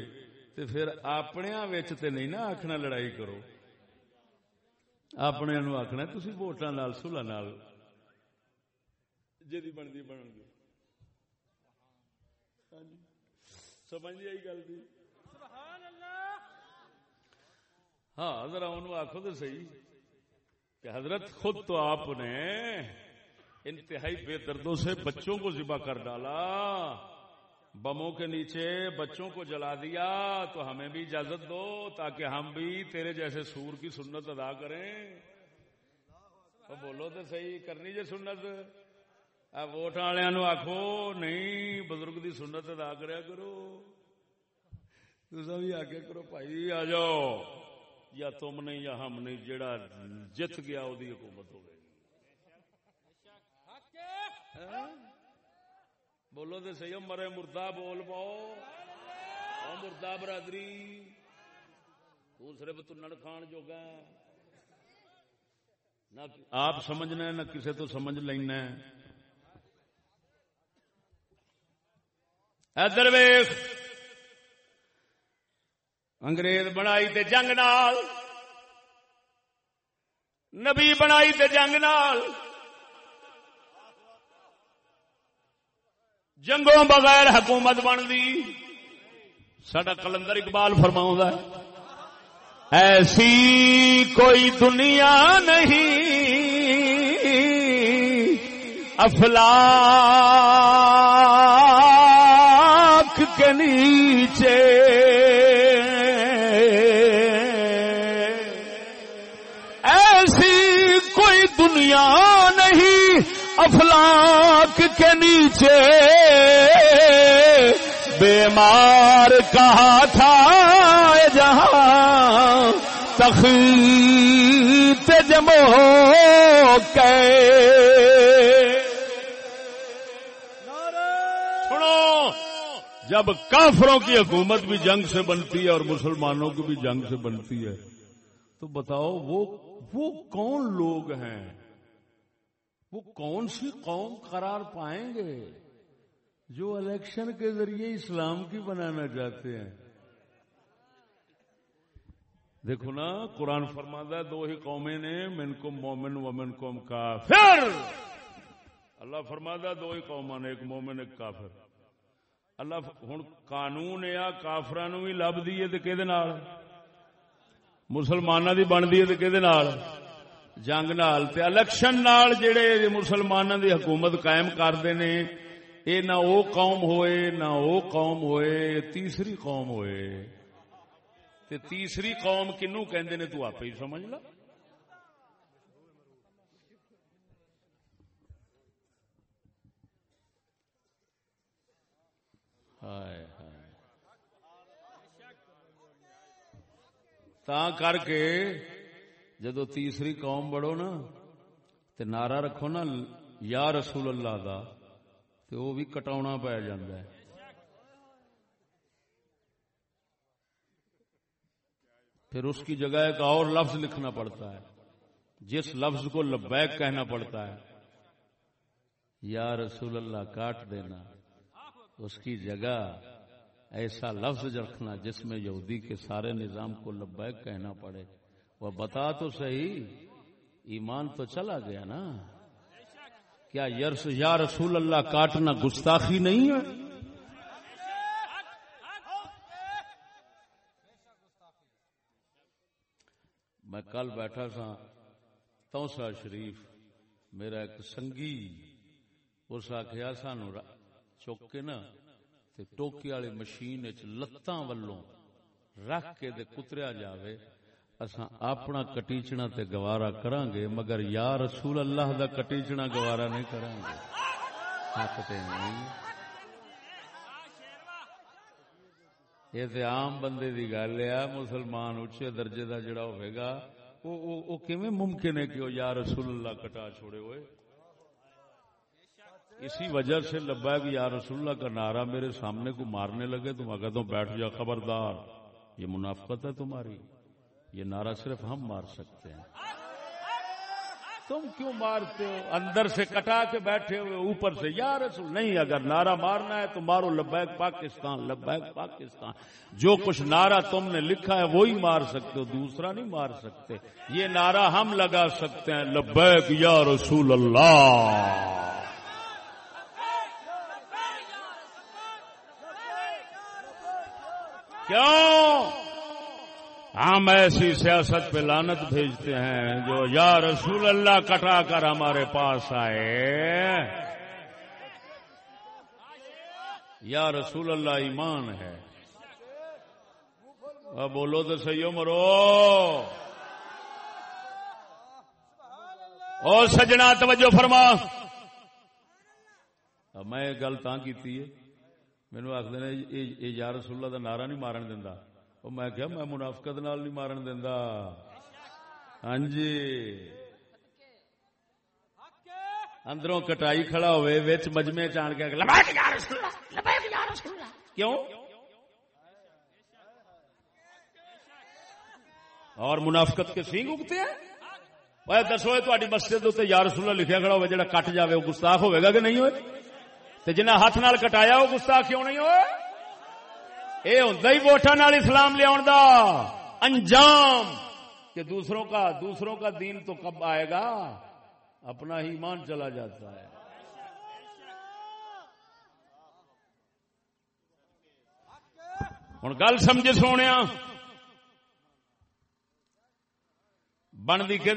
تے پھر اپنے تے نہیں نا آخنا لڑائی کرو اپنے آخنا تھی ووٹان سلا نال جی بنتی بن گئی سمجھ آئی گل ہاں ذرا انہوں آخو تو صحیح کہ حضرت خود تو آپ نے انتہائی بے دردوں سے بچوں کو ذبح کر ڈالا بموں کے نیچے بچوں کو جلا دیا تو ہمیں بھی اجازت دو تاکہ ہم بھی تیرے جیسے سور کی سنت ادا کریں۔ تو بولو تو صحیح، کرنی جی سنت۔ ووٹ والوں آخو نہیں، بزرگ دی سنت ادا کریا کرو۔ بھی آگے کرو، بھائی، آ جاؤ۔ یا تم نہیں یا ہم نہیں جڑا جت گیا وہ حکومت ہو گئی ہاں؟ بولو تو سی مرے مردہ بول پاؤ۔ مردہ برادری، دوسرے تنڑ کھان جو گا نہ آپ سمجھنا نہ کسی تو سمجھ لینا ادر ویخ انگریز بنائی تے جنگ نال، نبی بنائی تے جنگ نال۔ جنگوں بغیر حکومت بن دی سڈا کلندر اقبال فرماؤں ایسی کوئی دنیا نہیں۔ افلاک کے نیچے۔ ایسی کوئی دنیا افلاک کے نیچے بیمار کہا تھا جہاں تخیت جمو کے۔ سنو، جب کافروں کی حکومت بھی جنگ سے بنتی ہے اور مسلمانوں کی بھی جنگ سے بنتی ہے، تو بتاؤ وہ وہ کون لوگ ہیں؟ وہ کون سی قوم قرار پائیں گے جو الیکشن کے ذریعے اسلام کی بنانا چاہتے ہیں؟ دیکھو نا، قرآن فرماندہ دو ہی قومیں نے من کو مومن ومن کو کافر۔ اللہ فرماندہ دو ہی قوما نے، ایک مومن، ایک کافر۔ اللہ ہوں قانون آ کافران بھی لب دیے تو کہ مسلمانوں کی بنتی ہے تو کہ جنگ نال تے الیکشن نال جڑے مسلمانوں دی حکومت قائم کرتے نے، اے نہ او قوم ہوئے، نہ او قوم ہوئے، تیسری قوم ہوئے۔ تے تیسری قوم کنو کہندے نے، تو آپ ہی سمجھ لا۔ تا کر کے جدو تیسری قوم بڑھو نا، تے نعرہ رکھو نا، یا رسول اللہ دا، تے وہ بھی کٹاؤنا پی ہے۔ پھر اس کی جگہ ایک اور لفظ لکھنا پڑتا ہے، جس لفظ کو لبیک کہنا پڑتا ہے۔ یا رسول اللہ کاٹ دینا، اس کی جگہ ایسا لفظ رکھنا جس میں یہودی کے سارے نظام کو لبیک کہنا پڑے۔ وہ بتا تو صحیح، ایمان تو چلا گیا نا۔ کیا یرس یا رسول اللہ کاٹنا گستاخی نہیں ہے؟ میں کل بیٹھا سا توسا شریف، میرا ایک سنگی، اس آخیا سان چوک کے نا ٹوکی والی مشین لتاں ولوں رکھ کے کتریا جاوے۔ اساں اپنا کٹیچنا تے گوارا کران گے مگر یا رسول اللہ دا کٹیچنا گوارا نہیں کران گے حق تے نہیں۔ یہ تے عام بندے دی گل ہے، مسلمان اونچے درجے دا جڑا ہوے گا او او او کیویں ممکن ہے کہ او یا رسول اللہ کٹا چھوڑے ہوئے؟ اسی وجہ سے لبا کہ یا رسول اللہ کا نعرہ میرے سامنے کو مارنے لگے تم اگر تو بیٹھ جا، خبردار، یہ منافقت ہے تمہاری۔ یہ نعرہ صرف ہم مار سکتے ہیں۔ تم کیوں مارتے ہو؟ اندر سے کٹا کے بیٹھے ہوئے، اوپر سے۔ یا رسول، نہیں، اگر نعرہ مارنا ہے تو مارو، لبیک پاکستان لبیک پاکستان۔ جو کچھ نعرہ تم نے لکھا ہے وہی مار سکتے ہو، دوسرا نہیں مار سکتے۔ یہ نعرہ ہم لگا سکتے ہیں، لبیک یا رسول اللہ۔ کیوں ہم ایسی سیاست پہ لانت بھیجتے ہیں جو یا رسول اللہ کٹا کر ہمارے پاس آئے، یا رسول اللہ ایمان ہے۔ اب بولو تو سی مرو۔ اور سجنا توجہ فرما۔ میں گل کی مینو آخر یہ یار رسول اللہ کا نعرہ نہیں مارن دینا میں کیا میں منافقت نال نہیں مارن دینا ہاں جی اندروں کٹائی کھڑا ہوئے وچ مجمے چان کے کیوں اور منافقت کے سینگ اگتے ہیں وہ دسو تاری مسجد اتنے یار رسول لکھیا کھڑا ہوئے جڑا کٹ جاوے وہ گستاخ ہوئے گا کہ نہیں ہوئے تے جنہ ہاتھ نال کٹایا وہ گستاخ کیوں نہیں ہوئے اے ہوندا ہی ووٹاں اسلام لے دا۔ انجام۔ کہ دوسروں کا دوسروں کا دین تو کب آئے گا؟ اپنا ہی ایمان چلا جاتا ہے۔ ہوں گل سمجھ سونے بنتی کہ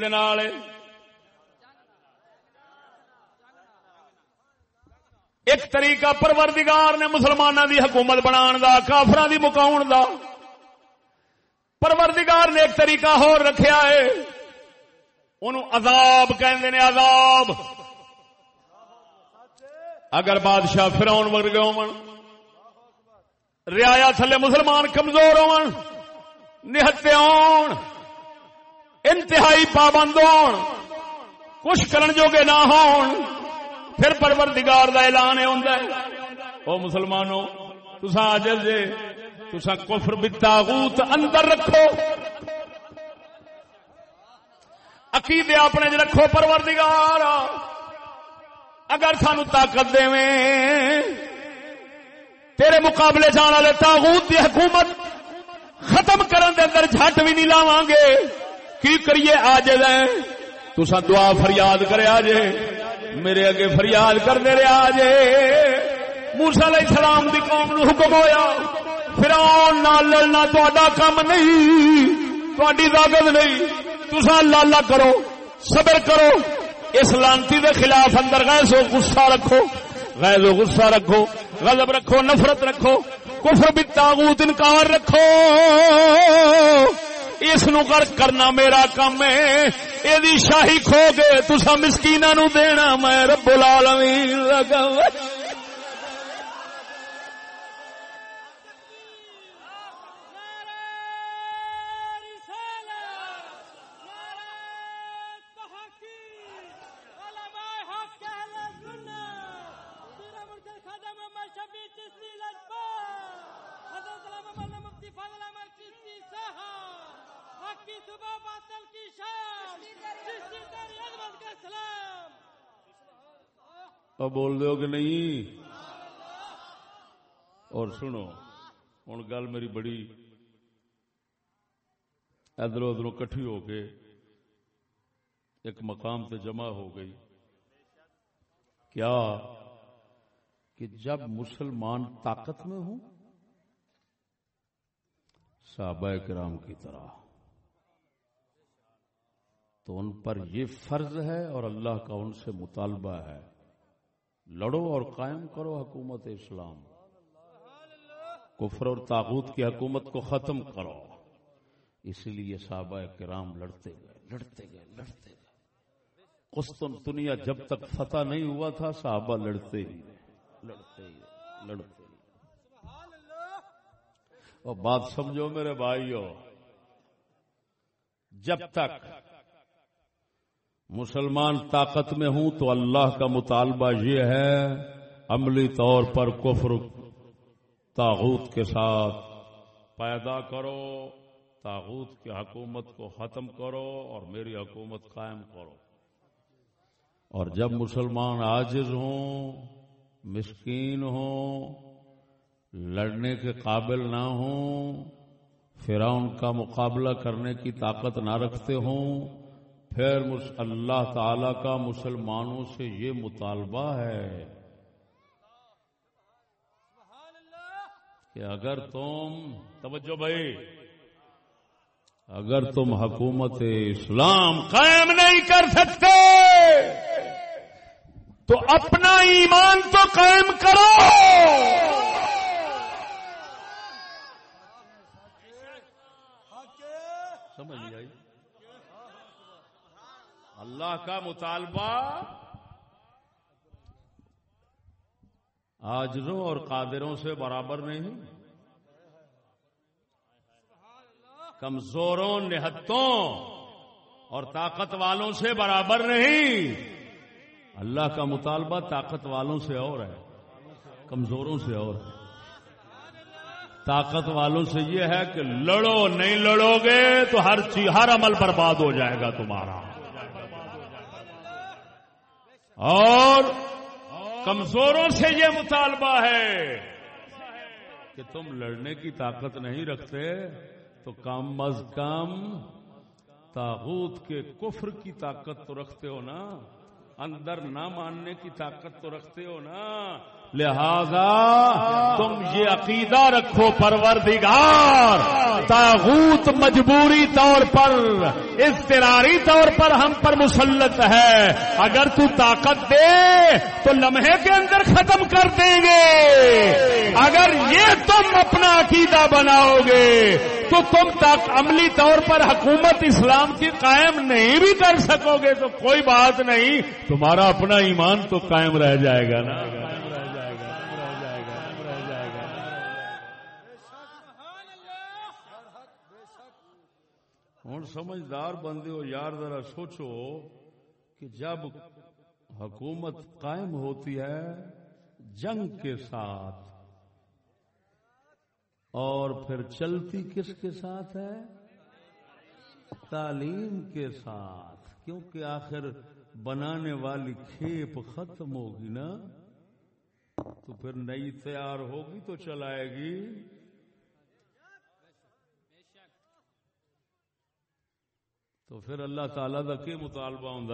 ایک طریقہ پروردگار نے مسلمانوں دی حکومت بنا دا کافر دی مکاؤ دا۔ پروردگار نے ایک طریقہ ہو رکھیا ہے۔ عذاب کہندے نے، عذاب۔ اگر بادشاہ فراؤن ورگے ہون ریا تھلے مسلمان کمزور ہون، نہتے ہون انتہائی پابند ہون، کچھ کرن جوگے نہ ہون۔ پھر پروردگار دا اعلان ہے ہوندا ہے۔ او مسلمانوں، تساں اجل جے، تساں کفر بالتاغوت اندر رکھو۔ عقیدے اپنے چ رکھو پروردگار۔ اگر سانو طاقت دے تیرے مقابلے جان والے تاغوت دی حکومت ختم کرن دے اندر جھٹ بھی نہیں لاواں گے، کی کریے آج تسا دعا فریاد کرے آجے۔ میرے اگے فریاد کرتے رہے آجے موسا علیہ السلام دی قوم نو حکم ہویا، فرعون نال لڑنا تہاڈا کام نہیں، تہاڈی طاقت نہیں۔ تسا اللہ اللہ کرو، صبر کرو، اس لانتی دے خلاف اندر غیظ و غصہ رکھو۔ غیظ و غصہ رکھو، غضب رکھو، نفرت رکھو، کفر بھی تاغوت انکار رکھو۔ اس نو کر کرنا میرا کام ہے۔ یہ شاہی کھو گے تسا مسکینا نو دینا میں رب العالمین لگا۔ بول دو کہ نہیں؟ اور سنو ہوں گل میری بڑی ادھر ادھر کٹھی ہو کے ایک مقام سے جمع ہو گئی۔ کیا کہ جب مسلمان طاقت میں ہوں؟ صحابہ کرام کی طرح۔ تو ان پر یہ فرض ہے اور اللہ کا ان سے مطالبہ ہے۔ لڑو اور قائم کرو حکومت اسلام۔ کفر اور تاغوت کی حکومت کو ختم کرو۔ اسی لیے صحابہ کرام لڑتے گئے لڑتے گئے لڑتے گئے۔ قسطن دنیا جب تک فتح نہیں ہوا تھا، صحابہ لڑتے ہی لڑتے ہی لڑتے ہی اور بات سمجھو میرے بھائیو، جب تک مسلمان طاقت میں ہوں تو اللہ کا مطالبہ یہ ہے، عملی طور پر کفر تاغوت کے ساتھ پیدا کرو، تاغوت کی حکومت کو ختم کرو اور میری حکومت قائم کرو۔ اور جب مسلمان عاجز ہوں، مسکین ہوں، لڑنے کے قابل نہ ہوں، فرعون کا مقابلہ کرنے کی طاقت نہ رکھتے ہوں پھر اللہ تعالی کا مسلمانوں سے یہ مطالبہ ہے کہ اگر تم توجہ بھائی. اگر تم حکومت اسلام قائم نہیں کر سکتے، تو اپنا ایمان تو قائم کرو۔ اللہ کا مطالبہ آجروں اور قادروں سے برابر نہیں۔ کمزوروں، نہتوں اور طاقت والوں سے برابر نہیں۔ اللہ کا مطالبہ طاقت والوں سے اور ہے، کمزوروں سے اور ہے۔ طاقت والوں سے یہ ہے کہ لڑو، نہیں لڑو گے تو ہر چیز ہر عمل برباد ہو جائے گا تمہارا۔ اور کمزوروں سے یہ مطالبہ ہے کہ تم لڑنے کی طاقت نہیں رکھتے تو کم از کم تاغوت کے کفر کی طاقت تو رکھتے ہو نا، اندر نہ ماننے کی طاقت تو رکھتے ہو نا۔ لہذا تم یہ عقیدہ رکھو پروردگار، تاغوت مجبوری طور پر، اضطراری طور پر ہم پر مسلط ہے۔ اگر تو طاقت دے تو لمحے کے اندر ختم کر دیں گے۔ اگر یہ تم اپنا عقیدہ بناؤ گے تو تم تک عملی طور پر حکومت اسلام کی قائم نہیں بھی کر سکو گے تو کوئی بات نہیں، تمہارا اپنا ایمان تو قائم رہ جائے گا نا۔ ہوں سمجھدار بندے ہو، یار ذرا سوچو کہ جب حکومت قائم ہوتی ہے جنگ کے ساتھ، اور پھر چلتی کس کے ساتھ ہے؟ تعلیم کے ساتھ، کیونکہ آخر بنانے والی کھیپ ختم ہوگی نا، تو پھر نئی تیار ہوگی تو چلائے گی۔ تو پھر اللہ تعالی کا کی مطالبہ ہوں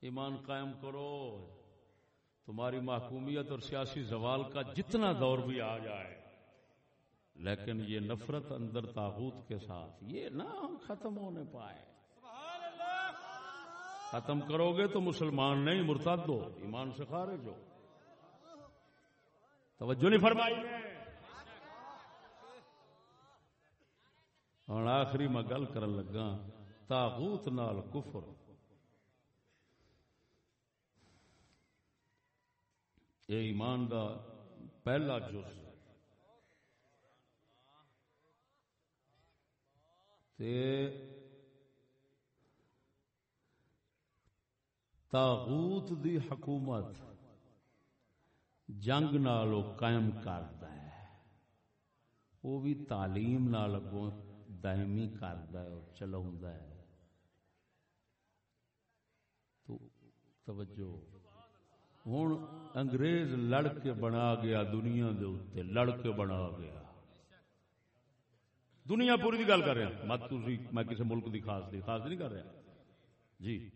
ایمان قائم کرو۔ تمہاری محکومیت اور سیاسی زوال کا جتنا دور بھی آ جائے، لیکن یہ نفرت اندر تاغوت کے ساتھ یہ نہ ختم ہونے پائے۔ ختم کرو گے تو مسلمان نہیں مرتاد دو ایمان سے خارج ہو۔ توجہ نہیں فرمائی۔ ہوں آخری میں گل کر لگا، تاغوت نال کفر۔ یہ ایمان دا پہلا جز۔ تاغوت دی حکومت جنگ نالو قائم کرتا ہے۔ وہ بھی تعلیم نال اگوں دائمی کرتا ہے اور چلا ہے۔ تو توجہ۔ ہوں انگریز لڑ کے بنا گیا دنیا دے اتنے لڑ کے بنا گیا۔ دنیا پوری کی گل کر رہا مت تھی میں کسی ملک کی خاص دی خاص نہیں کر رہا۔ جی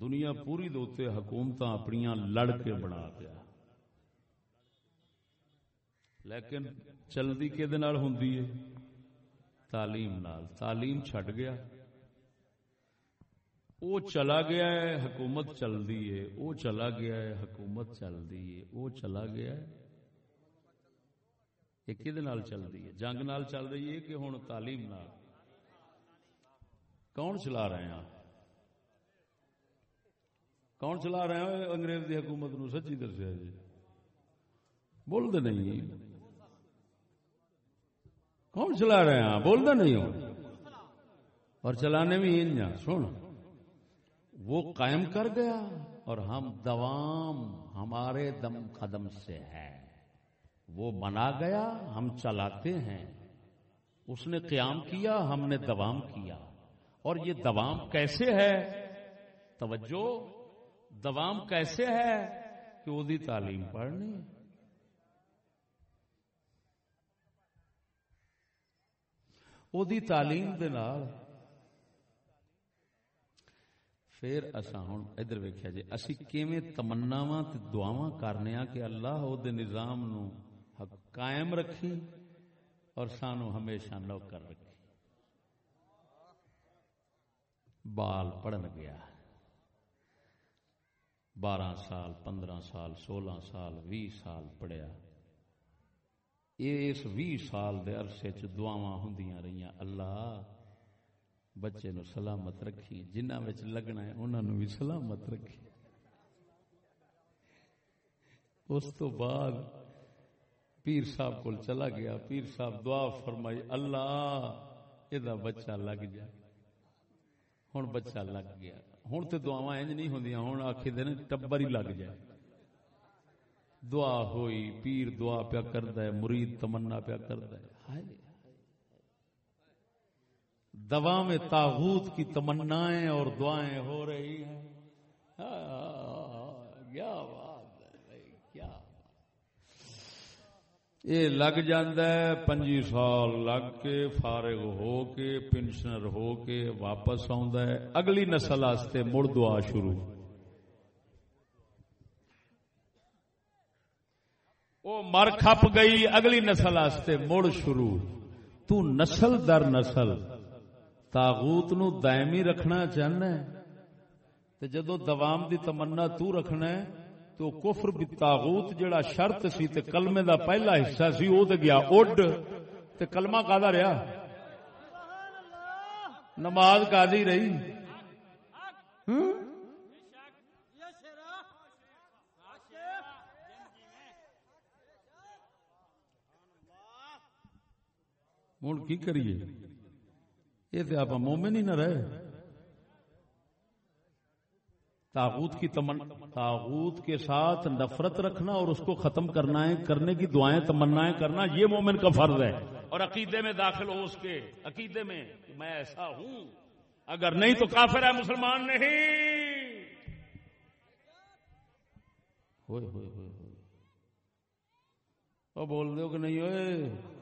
دنیا پوری دے حکومت اپنی لڑ کے بنا گیا۔ لیکن چلتی کہ ہوں تعلیم نال۔ تعلیم چھٹ گیا۔ وہ چلا گیا ہے، حکومت چل دی ہے۔ وہ چلا گیا ہے، حکومت چل دی ہے۔ وہ چلا گیا ہے۔ یہ کد نال چل رہی ہے؟ جنگ نال چل رہی ہے کہ ہوں تعلیم نال؟ کون چلا رہے ہیں کون چلا رہے ہیں؟ انگریز کی حکومت نو سچی دسیا جی۔ بولتے نہیں۔ کون چلا رہے ہیں بولنا نہیں ہو اور چلانے میں سن وہ قائم کر گیا اور ہم دوام ہمارے دم قدم سے ہے۔ وہ بنا گیا، ہم چلاتے ہیں۔ اس نے قیام کیا، ہم نے دوام کیا۔ اور یہ دوام کیسے ہے؟ توجہ، دوام کیسے ہے کہ وہ تعلیم پڑھنی۔ او دی تعلیم دے نال پھر اسا ہن ادھر ویکھیا جی اسی کیویں تمناواں تے دعاواں کرنے ہاں کہ اللہ او دے نظام نو قائم رکھی اور سانو ہمیشہ نوکر رکھی بال پڑھن گیا بارہ سال پندرہ سال سولہ سال بھی سال پڑھیا اس بھی سال دے عرصے چ دعاواں ہوندیاں رہیاں۔ اللہ بچے نو سلامت رکھی جنہاں وچ لگنا ہے انہاں نو بھی سلامت رکھی اس تو بعد پیر صاحب کو چلا گیا۔ پیر صاحب دعا فرمائی، اللہ یہ بچہ لگ جائے ہوں بچہ لگ گیا۔ ہوں تو دعوا انج نہیں ہوں ہوں آخ دن ٹبر ہی لگ جائے۔ دعا ہوئی، پیر دعا پیا کرد ہے، مرید تمنا پیا کرد ہے۔ دوا میں تاغوت کی تمنائیں اور دعائیں ہو رہی ہیں۔ کیا کیا یہ لگ ہے، پنجی سال لگ کے فارغ ہو کے، پینشنر ہو کے واپس ہے۔ اگلی نسل واسطے مڑ دعا شروع۔ وہ مر کھپ گئی، اگلی نسل مڑ شروع۔ تو نسل در نسل۔ تاغوت نو دائمی رکھنا چاہنا ہے۔ تے جدو دوام دی تمنا تو رکھنا ہے تو کفر بھی تاغوت جڑا شرط سی تے کلمے دا پہلا حصہ سی، او تے گیا اڈ۔ تے کلمہ کادا رہا نماز کادی رہی۔ ہوں کی کریے؟ یہ تو آپ مومن ہی نہ رہے۔ تاغوت کی تمن تاغوت کے ساتھ نفرت رکھنا اور اس کو ختم کرنا ہے کرنے کی دعائیں تمنا کرنا یہ مومن کا فرض ہے۔ اور عقیدے میں داخل ہو اس کے عقیدے میں میں ایسا ہوں۔ اگر نہیں تو کافر ہے مسلمان نہیں۔ ہوئے ہوئے ہوئے ہوئے۔ بول دو کہ نہیں ہوئے۔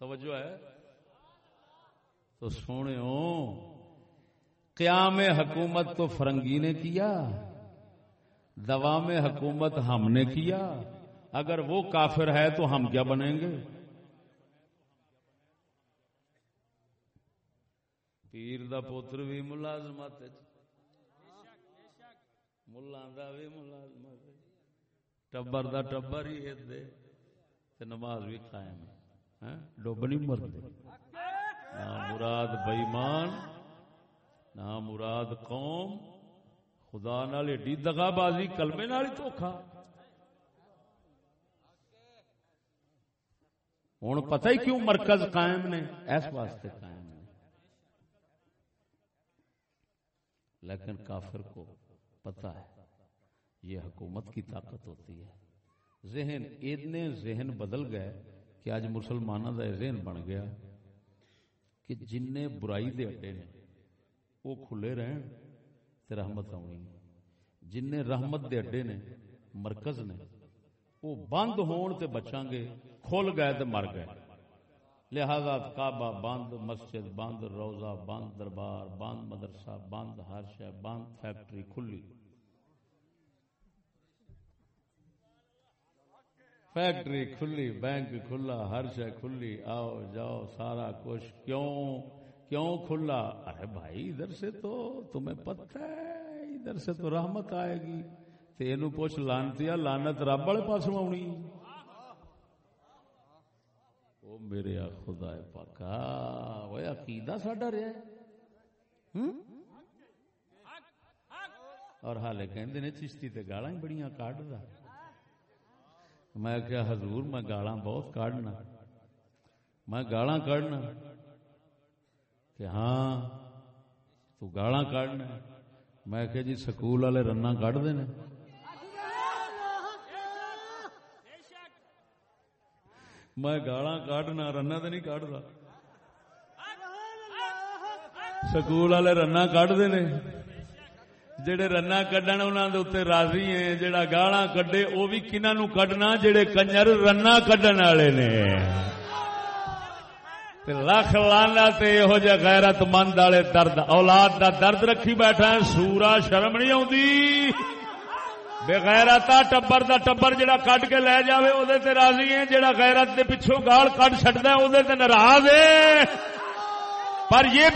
توجہ ہے؟ تو سونے قیام حکومت تو فرنگی نے کیا، دوام حکومت ہم نے کیا، اگر وہ کافر ہے تو ہم کیا بنیں گے؟ پیر دا پوتر بھی ملازمت ملا بھی ملازمت ٹبر دا ٹبر ہی دے نماز بھی قائم ہے۔ ڈوب نہیں مرد نہ مراد بئیمان، نہ مراد قوم۔ خدا نال ایڈی دگا بازی، کلمے نال دھوکھا۔ ہوں پتہ ہی کیوں مرکز قائم نے؟ اس واسطے قائم نے۔ لیکن کافر کو پتہ ہے، یہ حکومت کی طاقت ہوتی ہے۔ ذہن، اتنے ذہن بدل گئے کہ اج مسلمانوں کا ذہن بن گیا کہ جن برائی دے اڈے نے، وہ کھلے رہن تے رحمت آنی۔ جن رحمت دے اڈے نے، مرکز نے، وہ بند ہون تے بچاں گے، کھل گئے تے مر گئے۔ لہذا کعبہ بند، مسجد بند روزہ بند، دربار بند، مدرسہ بند، ہر شہ بند، فیکٹری کھلی۔ فیکٹری کھلی، بینک کھلا، ہر شے کھلی، آؤ جاؤ، سارا کچھ کیوں؟ کیوں کھلا؟ ارے بھائی، ادھر سے تو تمہیں پتہ ہے، ادھر سے تو رحمت آئے گی۔ تین پوچھ لانتی لانت رب والے پاس آنی۔ وہ میرے خدا پکا وہ عقیدہ ساڈا رہا ہے۔ اور حالے کہ چشتی تے گالا ہی بڑی کاٹ رہا میں کیا حضور، میں گالا بہت کاٹنا میں گالا کاٹنا کہ ہاں تو گالا کاٹنا میں کہ جی سکول والے رنا کٹ دے میں گالا کاٹنا رنا تو نہیں کٹتا سکول والے رنا کٹ دے جڑے رنا کڈن انہوں دے اتنے راضی ہیں جڑا گالا کڈے وہ بھی کنہ نو کڈنا جڑے کنجر رنا کڈن والے نے لکھ لانا تے یہو جہ غیرت مند والے درد اولاد دا درد رکھی بیٹھا ہے سورا شرم نہیں آتی بغیرت ٹبر دا ٹبر جڑا کڈ کے لے جاوے او دے تے راضی ہیں جڑا غیرت دے پچھوں گال کڈ چھڈدا ہے او دے تے ناراض ہے پر یہ بھی